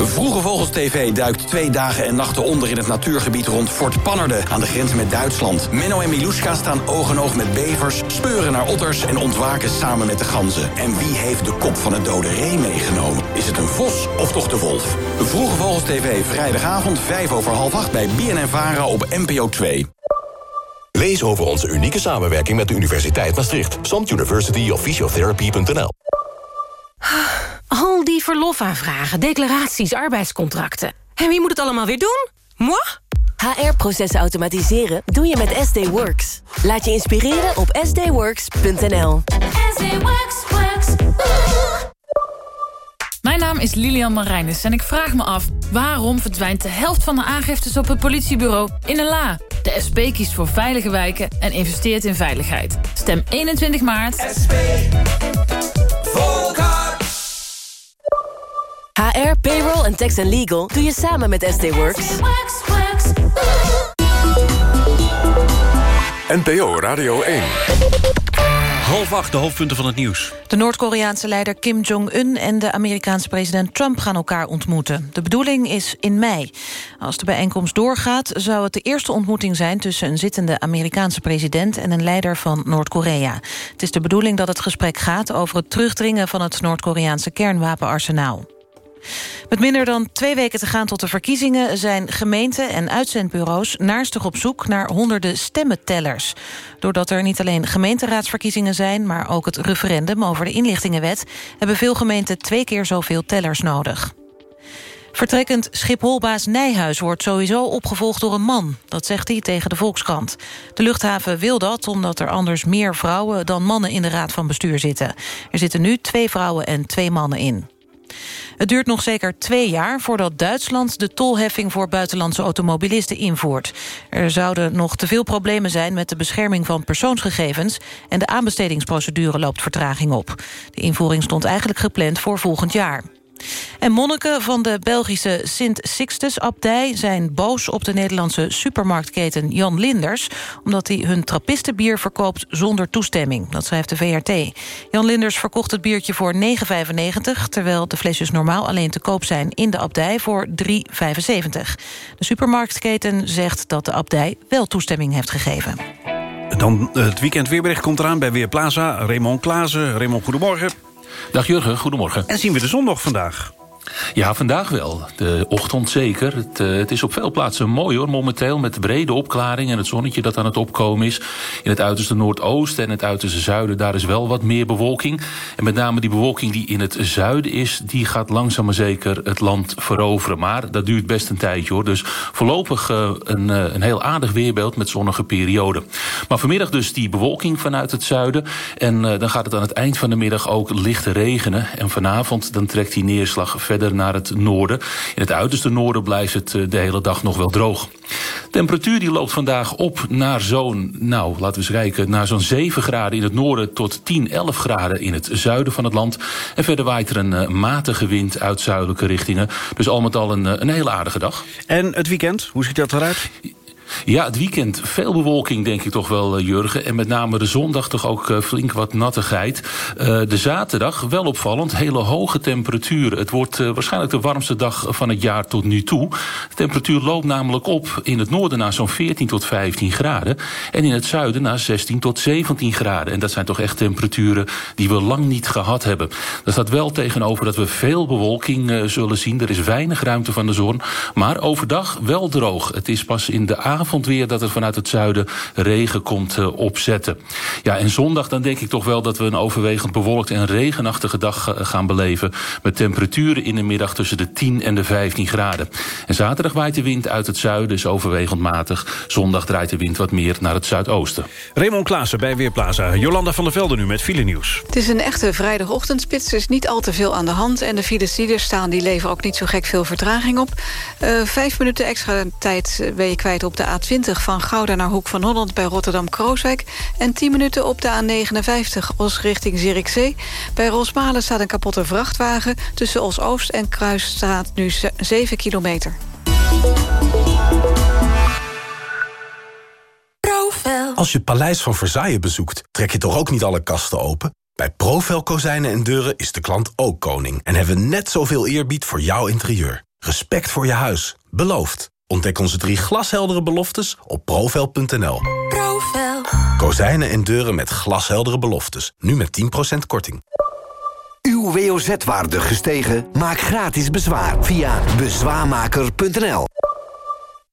Vroege Vogels TV duikt twee dagen en nachten onder in het natuurgebied rond Fort Pannerden aan de grens met Duitsland. Menno en Miluska staan oog in oog met bevers, speuren naar otters en ontwaken samen met de ganzen. En wie heeft de kop van het dode ree meegenomen? Is het een vos of toch de wolf? Vroege Vogels TV vrijdagavond 5 over half 8 bij BNN Vara op NPO 2.
Lees over onze unieke samenwerking met de Universiteit Maastricht. SOMT University of Physiotherapy.nl
Al die verlofaanvragen, declaraties, arbeidscontracten. En wie moet het allemaal weer doen? Moi?
HR-processen automatiseren doe je met SD Works. Laat je inspireren op sdworks.nl.
Mijn naam is Lilian Marijnis en ik vraag me af... waarom verdwijnt de helft van de aangiftes op het politiebureau in een la? De SP kiest voor veilige wijken en investeert in veiligheid. Stem 21 maart. SP.
En tax and legal doe je samen met SD Works.
NPO Radio 1.
Half acht, de hoofdpunten van het nieuws.
De Noord-Koreaanse leider Kim Jong-un en de Amerikaanse president Trump gaan elkaar ontmoeten. De bedoeling is in mei. Als de bijeenkomst doorgaat, zou het de eerste ontmoeting zijn... tussen een zittende Amerikaanse president en een leider van Noord-Korea. Het is de bedoeling dat het gesprek gaat over het terugdringen... van het Noord-Koreaanse kernwapenarsenaal. Met minder dan twee weken te gaan tot de verkiezingen... zijn gemeenten en uitzendbureaus naarstig op zoek naar honderden stemmentellers. Doordat er niet alleen gemeenteraadsverkiezingen zijn... maar ook het referendum over de inlichtingenwet... hebben veel gemeenten twee keer zoveel tellers nodig. Vertrekkend Schipholbaas Nijhuis wordt sowieso opgevolgd door een man. Dat zegt hij tegen de Volkskrant. De luchthaven wil dat omdat er anders meer vrouwen dan mannen in de raad van bestuur zitten. Er zitten nu twee vrouwen en twee mannen in. Het duurt nog zeker twee jaar voordat Duitsland de tolheffing voor buitenlandse automobilisten invoert. Er zouden nog te veel problemen zijn met de bescherming van persoonsgegevens en de aanbestedingsprocedure loopt vertraging op. De invoering stond eigenlijk gepland voor volgend jaar. En monniken van de Belgische Sint-Sixtus-abdij... zijn boos op de Nederlandse supermarktketen Jan Linders... omdat hij hun trappistenbier verkoopt zonder toestemming. Dat schrijft de VRT. Jan Linders verkocht het biertje voor 9,95... terwijl de flesjes normaal alleen te koop zijn in de abdij voor 3,75. De supermarktketen zegt dat de abdij wel toestemming heeft gegeven.
Dan het weekend weerbericht komt eraan bij Weerplaza. Raymond Klaassen. Raymond, goedemorgen.
Dag Jurgen, goedemorgen.
En zien we de zon nog vandaag?
Ja, vandaag wel. De ochtend zeker. Het, uh, het, is op veel plaatsen mooi hoor, momenteel... met brede opklaring en het zonnetje dat aan het opkomen is. In het uiterste noordoosten en het uiterste zuiden... daar is wel wat meer bewolking. En met name die bewolking die in het zuiden is... die gaat langzaam maar zeker het land veroveren. Maar dat duurt best een tijdje hoor. Dus voorlopig uh, een, uh, een heel aardig weerbeeld met zonnige perioden. Maar vanmiddag dus die bewolking vanuit het zuiden. En dan gaat het aan het eind van de middag ook licht regenen. En vanavond dan trekt die neerslag verder verder naar het noorden. In het uiterste noorden blijft het de hele dag nog wel droog. Temperatuur die loopt vandaag op naar zo'n, nou laten we eens kijken... naar zo'n 7 graden in het noorden tot 10, 11 graden in het zuiden van het land. En verder waait er een uh, matige wind uit zuidelijke richtingen. Dus al met al een, een hele aardige dag.
En het weekend, hoe ziet dat eruit?
Ja, het weekend veel bewolking denk ik toch wel, uh, Jurgen. En met name de zondag toch ook uh, flink wat nattigheid. Uh, de zaterdag, wel opvallend, hele hoge temperaturen. Het wordt waarschijnlijk de warmste dag van het jaar tot nu toe. De temperatuur loopt namelijk op in het noorden naar zo'n 14 tot 15 graden. En in het zuiden naar 16 tot 17 graden. En dat zijn toch echt temperaturen die we lang niet gehad hebben. Daar staat wel tegenover dat we veel bewolking zullen zien. Er is weinig ruimte van de zon. Maar overdag wel droog. Het is pas in de avond weer dat er vanuit het zuiden regen komt uh, opzetten. Ja, en zondag dan denk ik toch wel dat we een overwegend bewolkt en regenachtige dag uh, gaan beleven. Met temperaturen in de middag tussen de 10 en de 15 graden. En zaterdag waait de wind uit het zuiden, is overwegend matig. Zondag draait de wind wat meer naar het zuidoosten.
Raymond Klaassen bij Weerplaza. Jolanda van der Velde nu met file nieuws.
Het is een echte vrijdagochtendspits. Er is niet al te veel aan de hand. En de files die er staan, die leveren ook niet zo gek veel vertraging op. Uh, vijf minuten extra tijd ben je kwijt op de A20 van Gouda naar Hoek van Holland... bij Rotterdam-Krooswijk. En 10 minuten op de A59 Os richting Zierikzee. Bij Rosmalen staat een kapotte vrachtwagen. Tussen Os-Oost en Kruisstraat nu 7 kilometer.
Als je Paleis van Versailles bezoekt, trek je toch ook niet alle kasten open? Bij Profel Kozijnen en Deuren is de klant ook koning... en hebben we net zoveel eerbied voor jouw interieur. Respect voor je huis. Beloofd. Ontdek onze drie glasheldere beloftes op profel.nl.
Profel.
Kozijnen en deuren met glasheldere beloftes. Nu met 10% korting.
Uw WOZ-waarde gestegen? Maak gratis bezwaar via bezwaarmaker.nl.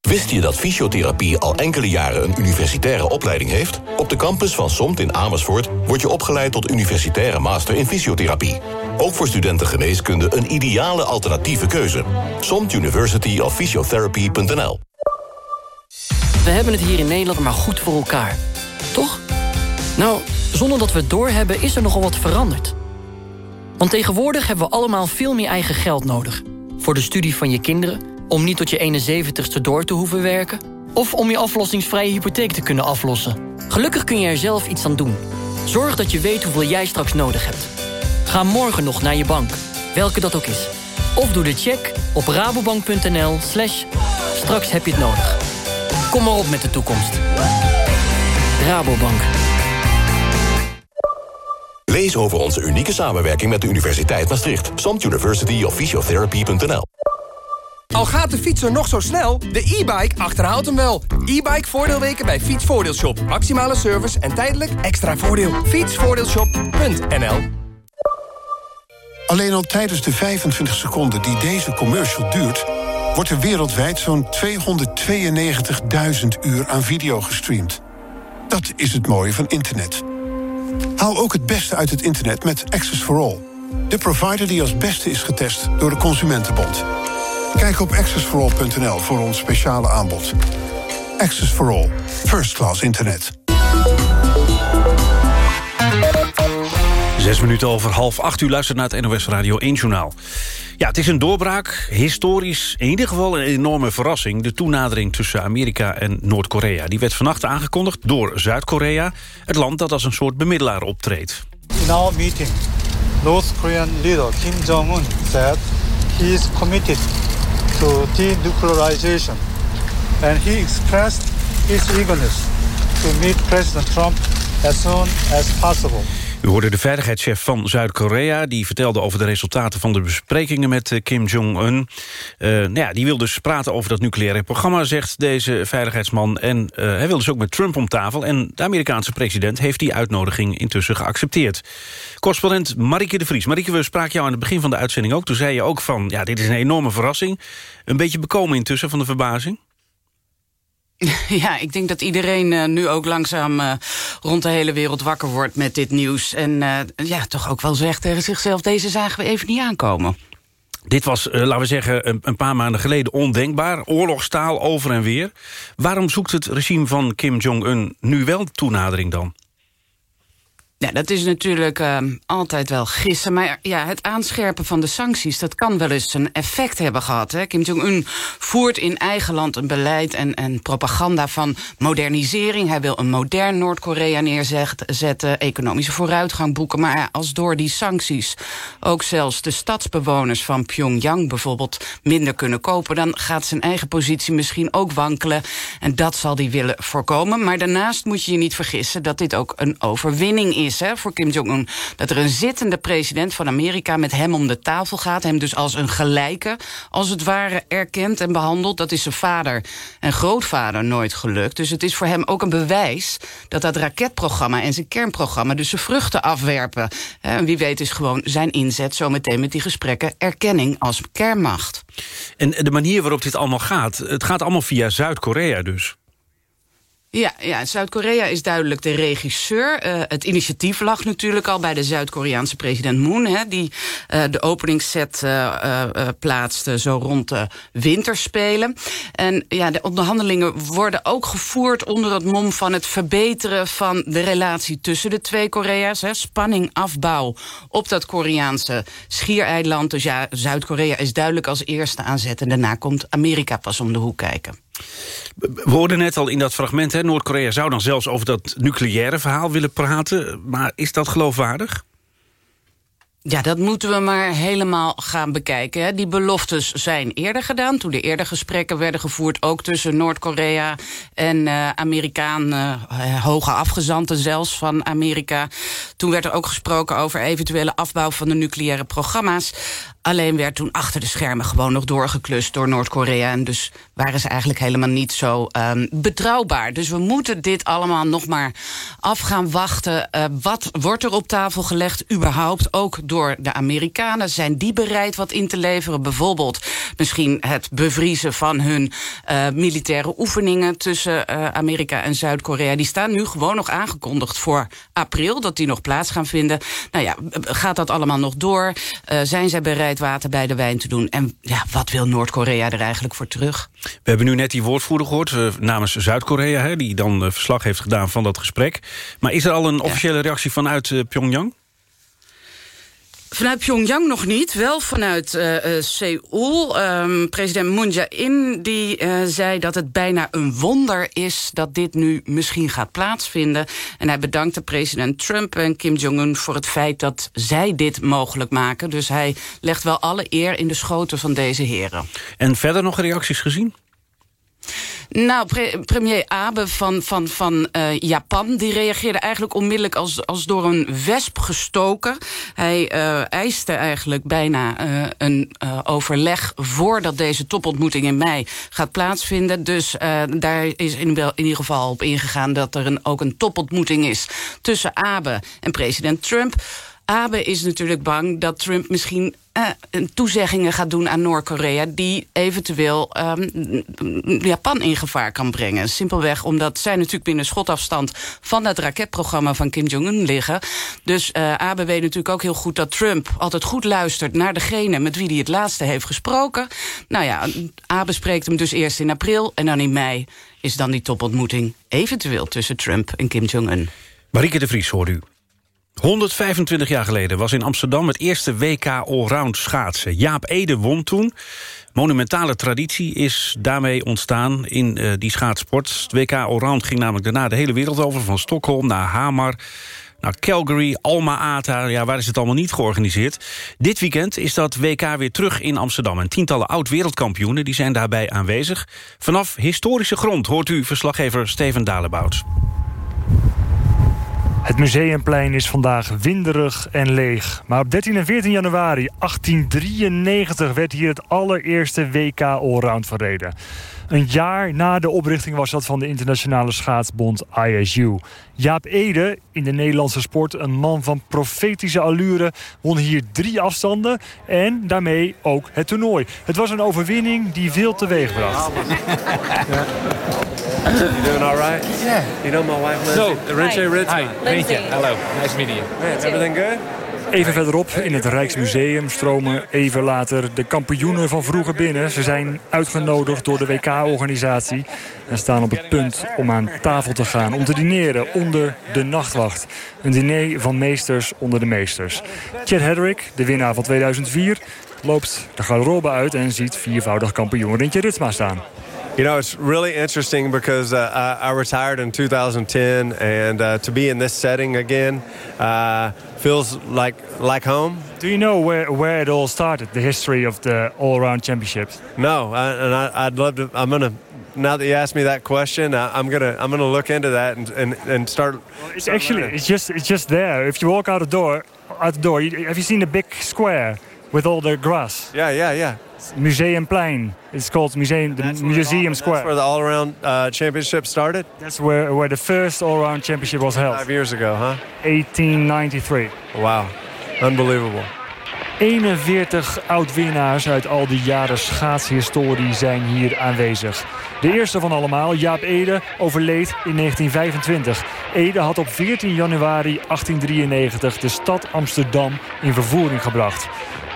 Wist je dat fysiotherapie al enkele jaren een universitaire opleiding heeft? Op de campus van SOMT in Amersfoort word je opgeleid tot universitaire master in fysiotherapie. Ook voor studenten geneeskunde een ideale alternatieve keuze. SOMT University of Physiotherapy.nl
We hebben het hier in Nederland maar goed voor elkaar. Toch? Nou, zonder dat we het doorhebben is er nogal wat veranderd. Want tegenwoordig hebben we allemaal veel meer eigen geld nodig. Voor de studie van je kinderen om niet tot je 71ste door te hoeven werken... of om je aflossingsvrije hypotheek te kunnen aflossen. Gelukkig kun je er zelf iets aan doen. Zorg dat je weet hoeveel jij straks nodig hebt. Ga morgen nog naar je bank, welke dat ook is. Of doe de check op rabobank.nl slash straks heb je het nodig. Kom maar op met de toekomst. Rabobank.
Lees over onze unieke samenwerking met de Universiteit Maastricht. Samt University of
al gaat de fietser nog zo snel, de e-bike achterhaalt hem wel. E-bike voordeelweken bij Fietsvoordeelshop. Maximale service en tijdelijk extra voordeel. Fietsvoordeelshop.nl
Alleen al tijdens de 25 seconden die deze commercial duurt... wordt er wereldwijd zo'n 292.000 uur aan video gestreamd. Dat is het mooie van internet. Haal ook het beste uit het internet met Access for All. De provider die als beste is getest door de Consumentenbond. Kijk op accessforall.nl voor ons speciale aanbod. Access for All. First class internet.
Zes minuten over half acht. U luistert naar het NOS Radio 1 Journaal. Ja, het is een doorbraak, historisch, in ieder geval een enorme verrassing... de toenadering tussen Amerika en Noord-Korea. Die werd vannacht aangekondigd door Zuid-Korea... het land dat als een soort bemiddelaar optreedt.
In our meeting, North Korean leader Kim Jong-un said he is committed to denuclearization. And he expressed his eagerness to meet President Trump as soon as possible.
U hoorde de veiligheidschef van Zuid-Korea. Die vertelde over de resultaten van de besprekingen met eh, Kim Jong-un. Uh, nou ja, die wil dus praten over dat nucleaire programma, zegt deze veiligheidsman. En uh, hij wil dus ook met Trump om tafel. En de Amerikaanse president heeft die uitnodiging intussen geaccepteerd. Correspondent Marike de Vries. Marike, we spraken jou aan het begin van de uitzending ook. Toen zei je ook van, ja, dit is een enorme verrassing. Een beetje bekomen intussen van de verbazing?
Ja, ik denk dat iedereen uh, nu ook langzaam uh, rond de hele wereld wakker wordt met dit nieuws. En uh, ja, toch ook wel zegt tegen zichzelf, deze zagen we even niet aankomen.
Dit was, laten we zeggen, een, een, paar maanden geleden ondenkbaar. Oorlogstaal over en weer. Waarom zoekt het regime van Kim Jong-un nu wel toenadering dan?
Ja, dat is natuurlijk uh, altijd wel gissen. Maar ja, het aanscherpen van de sancties... dat kan wel eens een effect hebben gehad. Hè? Kim Jong-un voert in eigen land een beleid en, en propaganda van modernisering. Hij wil een modern Noord-Korea neerzetten... economische vooruitgang boeken. Maar als door die sancties ook zelfs de stadsbewoners van Pyongyang... bijvoorbeeld minder kunnen kopen... dan gaat zijn eigen positie misschien ook wankelen. En dat zal hij willen voorkomen. Maar daarnaast moet je je niet vergissen... dat dit ook een overwinning is hè, voor Kim Jong-un... dat er een zittende president van Amerika met hem om de tafel gaat... hem dus als een gelijke, als het ware, erkent en behandelt. Dat is zijn vader en grootvader nooit gelukt. Dus het is voor hem ook een bewijs dat dat raketprogramma... en zijn kernprogramma dus zijn vruchten afwerpen. En wie weet is gewoon zijn inzet zometeen met die gesprekken... erkenning als kernmacht.
En de manier waarop dit allemaal gaat... het gaat allemaal via Zuid-Korea dus.
Ja, ja Zuid-Korea is duidelijk de regisseur. Uh, het initiatief lag natuurlijk al bij de Zuid-Koreaanse president Moon... Hè, die uh, de openingsset uh, plaatste zo rond de winterspelen. En ja, de onderhandelingen worden ook gevoerd onder het mom... van het verbeteren van de relatie tussen de twee Korea's. Hè, spanning afbouw op dat Koreaanse schiereiland. Dus ja, Zuid-Korea is duidelijk als eerste aanzet... en daarna komt Amerika pas om de hoek kijken.
We hoorden net al in dat fragment, Noord-Korea zou dan zelfs over dat nucleaire verhaal willen praten. Maar is dat geloofwaardig?
Ja, dat moeten we maar helemaal gaan bekijken. Hè. Die beloftes zijn eerder gedaan. Toen er eerder gesprekken werden gevoerd... ook tussen Noord-Korea en uh, Amerikaan... Uh, hoge afgezanten zelfs van Amerika. Toen werd er ook gesproken over eventuele afbouw... van de nucleaire programma's. Alleen werd toen achter de schermen gewoon nog doorgeklust door Noord-Korea. En dus waren ze eigenlijk helemaal niet zo um, betrouwbaar. Dus we moeten dit allemaal nog maar af gaan wachten. Uh, wat wordt er op tafel gelegd überhaupt? Ook door de Amerikanen. Zijn die bereid wat in te leveren? Bijvoorbeeld misschien het bevriezen van hun uh, militaire oefeningen... tussen uh, Amerika en Zuid-Korea. Die staan nu gewoon nog aangekondigd voor april. Dat die nog plaats gaan vinden. Nou ja, gaat dat allemaal nog door? zijn zij bereid water bij de wijn te doen. En ja, wat wil Noord-Korea er eigenlijk voor terug?
We hebben nu net die woordvoerder gehoord uh, namens Zuid-Korea... die dan uh, verslag heeft gedaan van dat gesprek. Maar is er al een officiële ja. reactie vanuit uh, Pyongyang?
Vanuit Pyongyang nog niet, wel vanuit uh, Seoul. Um, president Moon Jae-in die, uh, zei dat het bijna een wonder is... dat dit nu misschien gaat plaatsvinden. En hij bedankte president Trump en Kim Jong-un... voor het feit dat zij dit mogelijk maken. Dus hij legt wel alle eer in de schoten van deze heren.
En verder nog reacties gezien?
Nou, pre premier Abe van, van, van uh, Japan... die reageerde eigenlijk onmiddellijk als, als door een wesp gestoken. Hij uh, eiste eigenlijk bijna uh, een overleg... voordat deze topontmoeting in mei gaat plaatsvinden. Dus daar is in, in, ieder geval op ingegaan... dat er een, ook een topontmoeting is tussen Abe en president Trump... Abe is natuurlijk bang dat Trump misschien uh, toezeggingen gaat doen aan Noord-Korea... die eventueel um, Japan in gevaar kan brengen. Simpelweg omdat zij natuurlijk binnen schotafstand... van het raketprogramma van Kim Jong-un liggen. Dus uh, Abe weet natuurlijk ook heel goed dat Trump altijd goed luistert... naar degene met wie hij het laatste heeft gesproken. Nou ja, Abe spreekt hem dus eerst in april en dan in mei... is dan die topontmoeting eventueel tussen Trump en Kim Jong-un.
Marieke de Vries hoort u. 125 jaar geleden was in Amsterdam het eerste WK Allround schaatsen. Jaap Ede won toen. Monumentale traditie is daarmee ontstaan in uh, die schaatsport. Het WK Allround ging namelijk daarna de hele wereld over... van Stockholm naar Hamar, naar Calgary, Alma-Ata. Ja, waar is het allemaal niet georganiseerd? Dit weekend is dat WK weer terug in Amsterdam. En tientallen oud-wereldkampioenen die zijn daarbij aanwezig. Vanaf historische grond hoort u verslaggever Steven Dalebout.
Het museumplein is vandaag winderig en leeg. Maar op 13 en 14 januari 1893 werd hier het allereerste WK Allround verreden. Een jaar na de oprichting was dat van de internationale schaatsbond ISU. Jaap Ede, in de Nederlandse sport een man van profetische allure... won hier drie afstanden en daarmee ook het toernooi. Het was een overwinning die veel teweeg bracht.
You doing all right? Yeah. You know my wife, Lindsay?
So.
Hi. Lindsay. Hello. Nice meeting you. Everything good?
Even verderop in het Rijksmuseum stromen even later de kampioenen van vroeger binnen. Ze zijn uitgenodigd door de WK-organisatie en staan op het punt om aan tafel te gaan. Om te dineren onder de nachtwacht. Een diner van meesters onder de meesters. Chad Hedrick, de winnaar van 2004, loopt de garderobe uit en ziet viervoudig kampioen Rintje Ritsma staan.
You know, it's really interesting because uh, I, I, retired in 2010, and uh, to be in this setting again uh, feels like like home.
Do you know where, where it all started, the history of the all-around championships?
No, I, and I, would love to. I'm gonna. Now that you asked me that question, I, am gonna I'm gonna look into that and and, and start.
Well, it's start actually learning. it's just it's just there. If you walk out the door, out the door, you, have you seen the big square with all the grass?
Yeah, yeah, yeah.
Museumplein. It's called Museum, the Museum
all,
Square.
That's where the all-around uh, championship started?
That's where, where the first all-around championship was held.
Five years ago, huh?
1893.
Wow. Unbelievable.
41 oud-winnaars uit al die jaren schaatshistorie zijn hier aanwezig. De eerste van allemaal, Jaap Ede, overleed in 1925. Ede had op 14 januari 1893 de stad Amsterdam in vervoering gebracht.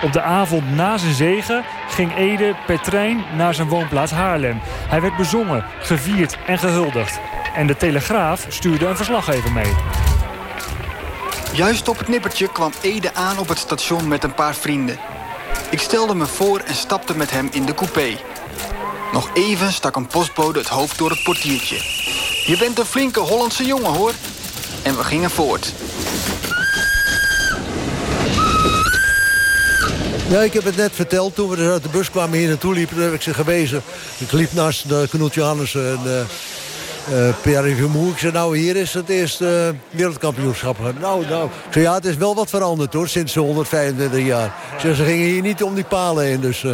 Op de avond na zijn zegen ging Ede per trein naar zijn woonplaats Haarlem. Hij werd bezongen, gevierd en gehuldigd. En de Telegraaf stuurde een verslaggever mee.
Juist op het nippertje kwam Ede aan op het station met een paar vrienden. Ik stelde me voor en stapte met hem in de coupé. Nog Even stak een postbode het hoofd door het portiertje. Je bent een flinke Hollandse jongen, hoor. En we gingen voort.
Ja, ik heb het net verteld. Toen we er uit de bus kwamen hier naartoe liepen, heb ik ze gewezen. Ik liep naast uh, Knut Johannessen en uh, uh, Pierre Vermoe. Ik zei, nou, hier is het eerste uh, wereldkampioenschap. Nou, nou. Ik zei, ja, het is wel wat veranderd, hoor, sinds 135 jaar. Zei, ze gingen hier niet om die palen heen, dus...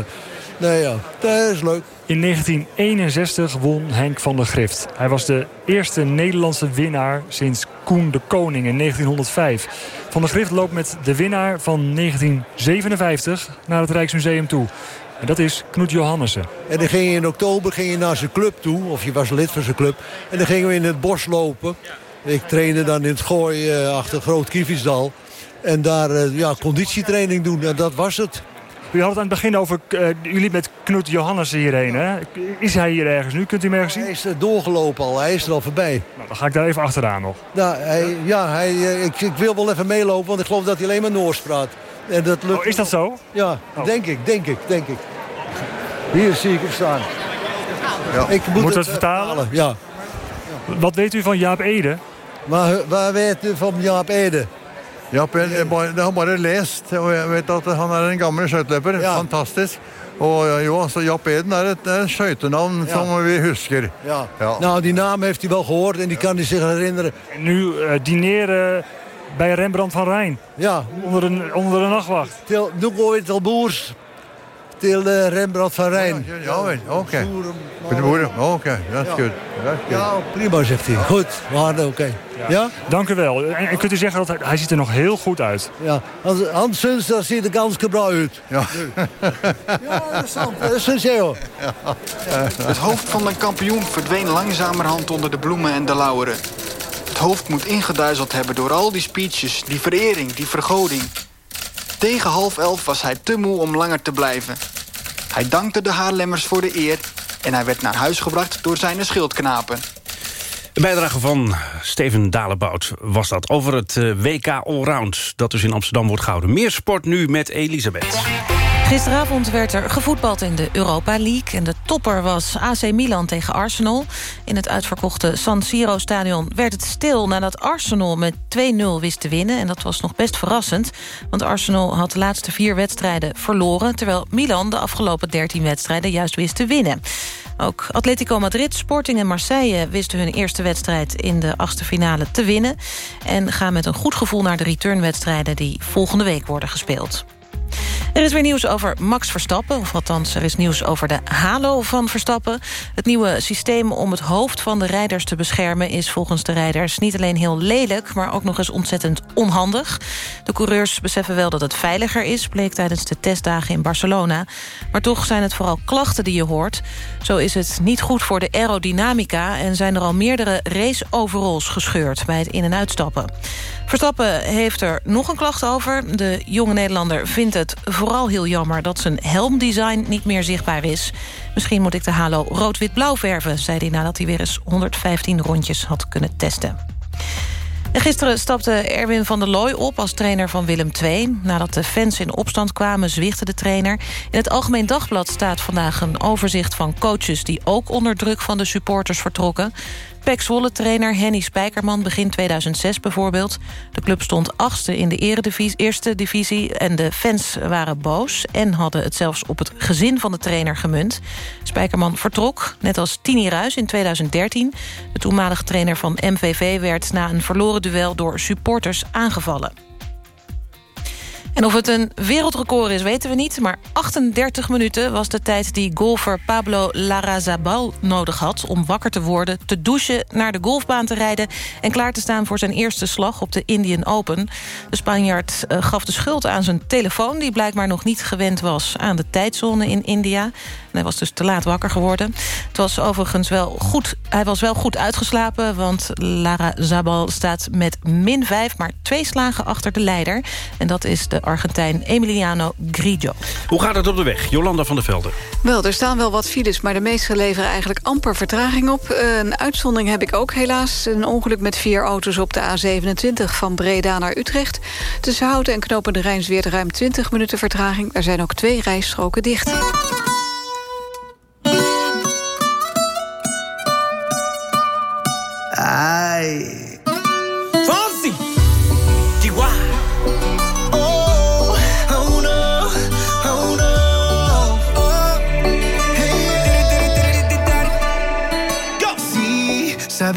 nee, ja, dat is leuk.
In 1961 won Henk van der Grift. Hij was de eerste Nederlandse winnaar sinds Koen de Koning in 1905. Van der Grift loopt met de winnaar van 1957 naar het Rijksmuseum toe. En dat is Knut Johannessen.
En dan ging je in oktober ging je naar zijn club toe, of je was lid van zijn club. En dan gingen we in het bos lopen. Ik trainde dan in het gooi uh, achter Groot Kievitsdal. En daar uh, ja, conditietraining doen. En dat was het.
U had het aan het begin over, uh, jullie met Knut Johannessen hierheen. Hè? Is hij hier ergens nu? Kunt u hem ergens zien?
Hij is er doorgelopen al, hij is er al voorbij.
Nou, dan ga ik daar even achteraan nog.
Nou, hij, ja, hij, ik, ik, wil wel even meelopen, want ik geloof dat hij alleen maar Noors praat. En dat lukt...
Oh, is dat zo?
Ja, oh. denk ik, denk ik, denk ik. Hier zie ik hem staan.
Ja. Ik moet, moet het, het vertalen?
Ja.
Wat weet u van Jaap Ede?
Maar, waar weet u van Jaap Ede?
Ja, jeg, har bare lest, og jeg vet at han er en gammel skøyteløper. Ja. Fantastisk. Og jo, altså, Japp Eden er et, et skøytenavn ja. som vi husker.
Ja. ja. Nou, die naam heeft hij wel gehoord en die kan hij zich herinneren.
En nu uh, dineren bij Rembrandt van Rijn.
Ja.
Onder de, onder de nachtwacht.
Til, nu går vi til bords til uh, Rembrandt van Rijn.
Ja, ja, ja oké. Okay. Oké, dat is goed.
Ja, prima, zegt hij. Goed, we hadden oké. Okay. Ja. ja.
Dank u wel. En, en, kunt u zeggen dat hij, hij ziet er nog heel goed uit?
Ja, Hans Sunster ziet er ganz gebrouw uit.
Ja,
ja dat is sant. Dat is sincero. Ja.
Het hoofd van de kampioen verdween langzamerhand onder de bloemen en de lauweren. Het hoofd moet ingeduizeld hebben door al die speeches, die verering, die vergoding. Tegen half elf was hij te moe om langer te blijven. Hij dankte de Haarlemmers voor de eer... en hij werd naar huis gebracht door zijn schildknapen.
De bijdrage van Steven Dalebout was dat over het WK Allround... dat dus in Amsterdam wordt gehouden. Meer sport nu met Elisabeth.
Gisteravond werd er gevoetbald in de Europa League. En de topper was AC Milan tegen Arsenal. In het uitverkochte San Siro-stadion werd het stil... nadat Arsenal met 2-0 wist te winnen. En dat was nog best verrassend. Want Arsenal had de laatste vier wedstrijden verloren... terwijl Milan de afgelopen 13 wedstrijden juist wist te winnen. Ook Atletico Madrid, Sporting en Marseille wisten hun eerste wedstrijd in de achtste finale te winnen. En gaan met een goed gevoel naar de returnwedstrijden die volgende week worden gespeeld. Er is weer nieuws over Max Verstappen. Of althans, er is nieuws over de halo van Verstappen. Het nieuwe systeem om het hoofd van de rijders te beschermen... is volgens de rijders niet alleen heel lelijk... maar ook nog eens ontzettend onhandig. De coureurs beseffen wel dat het veiliger is... bleek tijdens de testdagen in Barcelona. Maar toch zijn het vooral klachten die je hoort. Zo is het niet goed voor de aerodynamica... en zijn er al meerdere race-overalls gescheurd... bij het in- en uitstappen. Verstappen heeft er nog een klacht over. De jonge Nederlander vindt het vooral heel jammer... dat zijn helmdesign niet meer zichtbaar is. Misschien moet ik de halo rood-wit-blauw verven... zei hij nadat hij weer eens 115 rondjes had kunnen testen. En gisteren stapte Erwin van der Looy op als trainer van Willem II. Nadat de fans in opstand kwamen, zwichtte de trainer. In het Algemeen Dagblad staat vandaag een overzicht van coaches... die ook onder druk van de supporters vertrokken. Pek Zwolle-trainer Henny Spijkerman begin 2006 bijvoorbeeld. De club stond achtste in de eredivisie, eerste divisie... en de fans waren boos en hadden het zelfs op het gezin van de trainer gemunt. Spijkerman vertrok, net als Tini Ruis in 2013. De toenmalige trainer van MVV werd na een verloren duel... door supporters aangevallen. En of het een wereldrecord is, weten we niet. Maar 38 minuten was de tijd die golfer Pablo Larrazabal nodig had... om wakker te worden, te douchen, naar de golfbaan te rijden... en klaar te staan voor zijn eerste slag op de Indian Open. De Spanjaard uh, gaf de schuld aan zijn telefoon... die blijkbaar nog niet gewend was aan de tijdzone in India. Hij was dus te laat wakker geworden. Het was overigens wel goed, hij was wel goed uitgeslapen... want Larrazabal staat met min 5, maar twee slagen achter de leider. En dat is de Argentijn Emiliano Grillo.
Hoe gaat het op de weg? Jolanda van der Velde.
Wel, er staan wel wat files, maar de meeste leveren eigenlijk amper vertraging op. Een uitzondering heb ik ook helaas. Een ongeluk met vier auto's op de A27 van Breda naar Utrecht. Tussen Houten en Knopen de Rijnsweert ruim 20 minuten vertraging. Er zijn ook twee rijstroken dicht.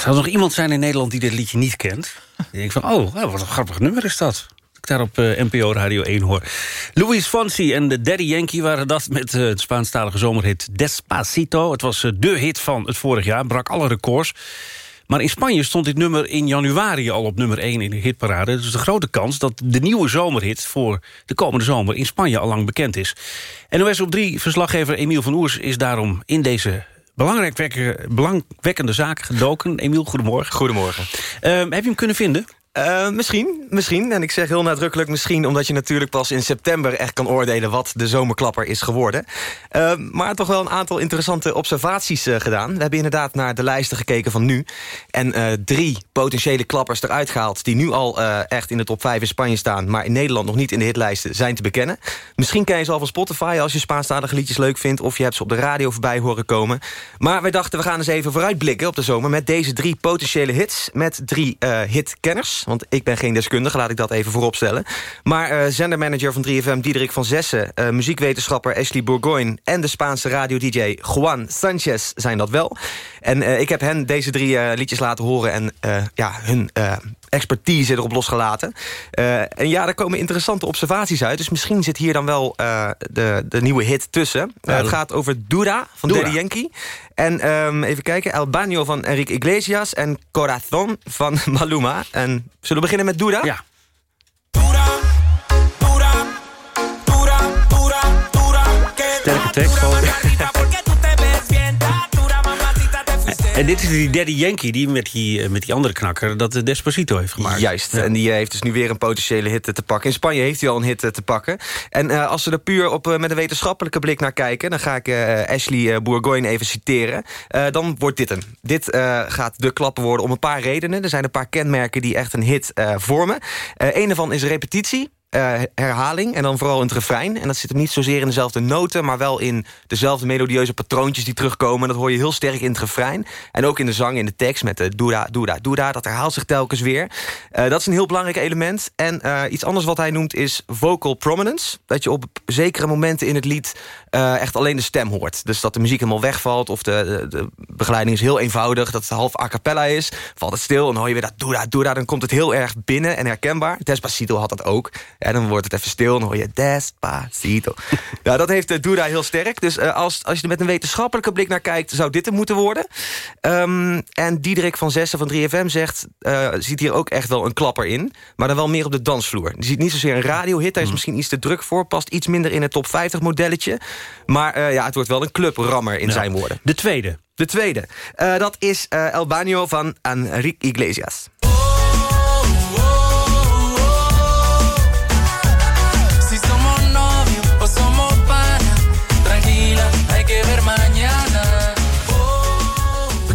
Zou er nog iemand zijn in Nederland die dit liedje niet kent? Die denkt van, oh, wat een grappig nummer is dat. Ik daar op eh, NPO Radio 1 hoor. Louis Fonsi en de Daddy Yankee waren dat... met uh, het Spaanstalige zomerhit Despacito. Het was uh, de hit van het vorig jaar, brak alle records. Maar in Spanje stond dit nummer in januari al op nummer 1 in de hitparade. Dus de grote kans dat de nieuwe zomerhit voor de komende zomer... in Spanje al lang bekend is. NOS op 3 verslaggever Emiel van Oers is daarom in deze belangwekkende zaak gedoken. Emiel, goedemorgen.
Goedemorgen.
Uh, heb je hem kunnen vinden?
Uh, misschien, misschien. En ik zeg heel nadrukkelijk misschien... omdat je natuurlijk pas in september echt kan oordelen... wat de zomerklapper is geworden. Uh, maar toch wel een aantal interessante observaties uh, gedaan. We hebben inderdaad naar de lijsten gekeken van nu. En drie potentiële klappers eruit gehaald... die nu al echt in de top 5 in Spanje staan... maar in Nederland nog niet in de hitlijsten zijn te bekennen. Misschien ken je ze al van Spotify als je Spaanstalige liedjes leuk vindt... of je hebt ze op de radio voorbij horen komen. Maar wij dachten, we gaan eens even vooruitblikken op de zomer... met deze drie potentiële hits, met drie hitkenners... Want ik ben geen deskundige, laat ik dat even vooropstellen. Maar uh, zendermanager van 3FM, Diederik van Zessen... Uh, muziekwetenschapper Ashley Bourgoin... en de Spaanse radio-dj Juan Sanchez zijn dat wel. En uh, ik heb hen deze drie liedjes laten horen... en ja, hun expertise erop losgelaten. Uh, en ja, daar komen interessante observaties uit. Dus misschien zit hier dan wel uh, de, de nieuwe hit tussen. Uh, het gaat over Dura van Dura. Daddy Yankee. En um, even kijken, El Baño van Enrique Iglesias... en Corazon van Maluma. En zullen we beginnen met Dura?
Ja. Sterke tekst. En dit is die Daddy Yankee die met die, eh, met die andere knakker... dat Despacito heeft gemaakt.
Juist, en die heeft dus nu weer een potentiële hit te pakken. In Spanje heeft hij al een hit te pakken. En uh, als we er puur op, uh, met een wetenschappelijke blik naar kijken... dan ga ik uh, Ashley Bourgoin even citeren. dan wordt dit hem. Dit gaat de klappen worden om een paar redenen. Er zijn een paar kenmerken die echt een hit vormen. een daarvan is repetitie. Uh, herhaling en dan vooral in het refrein. En dat zit hem niet zozeer in dezelfde noten... maar wel in dezelfde melodieuze patroontjes die terugkomen. Dat hoor je heel sterk in het refrein. En ook in de zang, in de tekst met de doeda, doeda, doeda. Dat herhaalt zich telkens weer. Uh, dat is een heel belangrijk element. En uh, iets anders wat hij noemt is vocal prominence. Dat je op zekere momenten in het lied echt alleen de stem hoort. Dus dat de muziek helemaal wegvalt... of de, de, de begeleiding is heel eenvoudig, dat het half a cappella is. Valt het stil en dan hoor je weer dat doeda, doeda. Dan komt het heel erg binnen en herkenbaar. Despacito had dat ook... En dan wordt het even stil en hoor je Despacito. ja, dat heeft uh, Dura heel sterk. Dus uh, als, als je er met een wetenschappelijke blik naar kijkt... zou dit er moeten worden. Um, en Diederik van Zessen van 3FM zegt... Uh, ziet hier ook echt wel een klapper in. Maar dan wel meer op de dansvloer. Die ziet niet zozeer een radiohit. Hij is misschien iets te druk voor. Past iets minder in het top 50 modelletje. Maar ja, het wordt wel een clubrammer in ja. zijn woorden.
De tweede.
De tweede. dat is El Baño van Enrique Iglesias.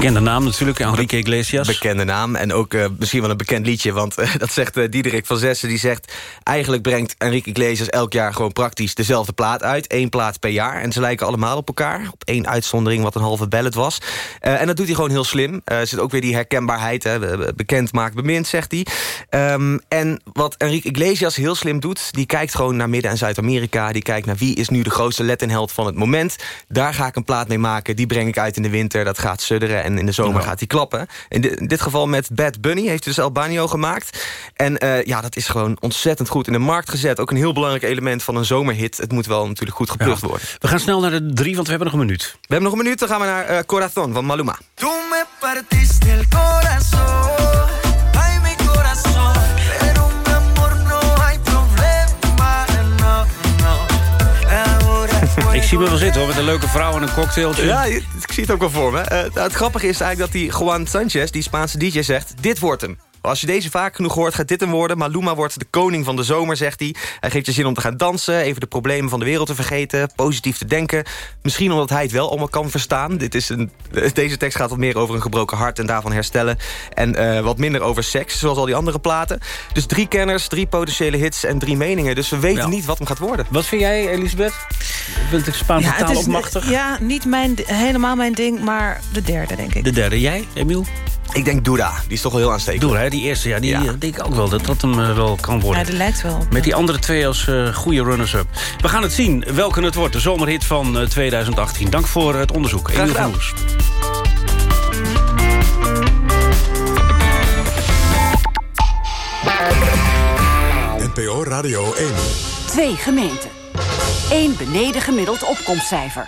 Bekende naam natuurlijk, Enrique Iglesias.
Bekende naam en ook uh, misschien wel een bekend liedje. Want uh, dat zegt uh, Diederik van Zessen. Die zegt, eigenlijk brengt Enrique Iglesias elk jaar gewoon praktisch dezelfde plaat uit. Eén plaat per jaar. En ze lijken allemaal op elkaar. Op één uitzondering wat een halve ballad was. en dat doet hij gewoon heel slim. Er zit ook weer die herkenbaarheid. Hè, bekend maakt bemind, zegt hij. Um, en wat Enrique Iglesias heel slim doet... die kijkt gewoon naar Midden- en Zuid-Amerika. Die kijkt naar wie is nu de grootste Latin-held van het moment. Daar ga ik een plaat mee maken. Die breng ik uit in de winter. Dat gaat sudderen en in de zomer ja. gaat hij klappen. In, in, dit geval met Bad Bunny heeft dus El Banio gemaakt. En uh, ja, dat is gewoon ontzettend goed in de markt gezet. Ook een heel belangrijk element van een zomerhit. Het moet wel natuurlijk goed geplukt ja. worden.
We gaan snel naar de drie, want we hebben nog een minuut.
We hebben nog een minuut, dan gaan we naar uh, Corazon van Maluma.
Tu me partiste el corazón.
Zie me wel zitten hoor, met een leuke vrouw en een cocktailtje.
Ja, ik zie het ook wel voor me. Uh, het grappige is eigenlijk dat die Juan Sanchez, die Spaanse DJ, zegt... dit wordt hem. Als je deze vaak genoeg hoort, gaat dit hem worden. Maluma wordt de koning van de zomer, zegt hij. Hij geeft je zin om te gaan dansen, even de problemen van de wereld te vergeten... positief te denken. Misschien omdat hij het wel allemaal kan verstaan. Dit is een, deze tekst gaat wat meer over een gebroken hart en daarvan herstellen. En uh, wat minder over seks, zoals al die andere platen. Dus drie kenners, drie potentiële hits en drie meningen. Dus we weten ja. niet wat hem gaat worden.
Wat vind jij, Elisabeth? Wilt ik Spaanse ja, taal ook machtig?
Ja, niet mijn, helemaal mijn ding, maar de derde, denk ik.
De derde, jij, Emiel?
Ik denk Dura, die is toch wel heel aanstekelijk.
Dura, die eerste, ja, die ja. denk ik ook wel dat dat hem uh, wel kan worden.
Ja, dat lijkt wel.
Met die andere twee als uh, goede runners-up. We gaan het zien welke het wordt, de zomerhit van uh, 2018. Dank voor het onderzoek.
Graag gedaan.
NPO Radio 1.
Twee gemeenten. Eén beneden gemiddeld opkomstcijfer.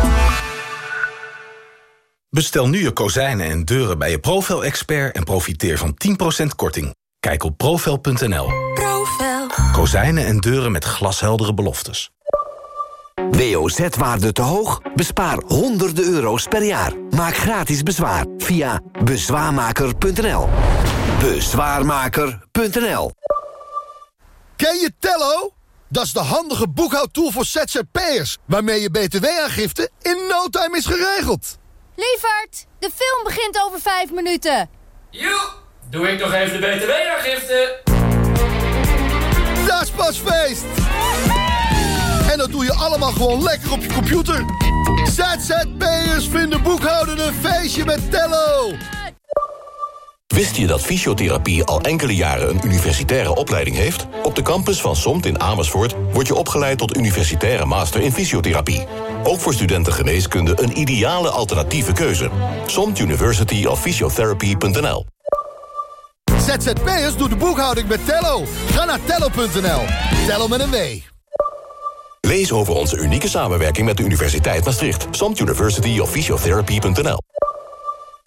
Bestel nu je kozijnen en deuren bij je Profel-expert... en profiteer van 10% korting. Kijk op profel.nl.
Profel.
Kozijnen en deuren met glasheldere beloftes.
WOZ-waarde te hoog? Bespaar honderden euro's per jaar. Maak gratis bezwaar via bezwaarmaker.nl. Bezwaarmaker.nl
Ken je Tello? Dat is de handige boekhoudtool voor ZZP'ers... waarmee je btw-aangifte in no time is geregeld.
Lievert, de film begint over vijf minuten.
Joe, doe ik nog even de btw-aangifte.
Dat is pas feest.
feest. En dat doe je allemaal gewoon lekker op je computer. ZZP'ers vinden boekhouden een feestje met Tello.
Wist je dat fysiotherapie al enkele jaren een universitaire opleiding heeft? Op de campus van SOMT in Amersfoort word je opgeleid tot universitaire master in fysiotherapie. Ook voor studenten geneeskunde een ideale alternatieve keuze. SOMT University of Physiotherapy.nl
ZZP'ers doet de boekhouding met Tello. Ga naar tello.nl. Tello met een W.
Lees over onze unieke samenwerking met de Universiteit Maastricht. SOMT University of Physiotherapy.nl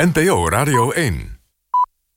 NPO Radio 1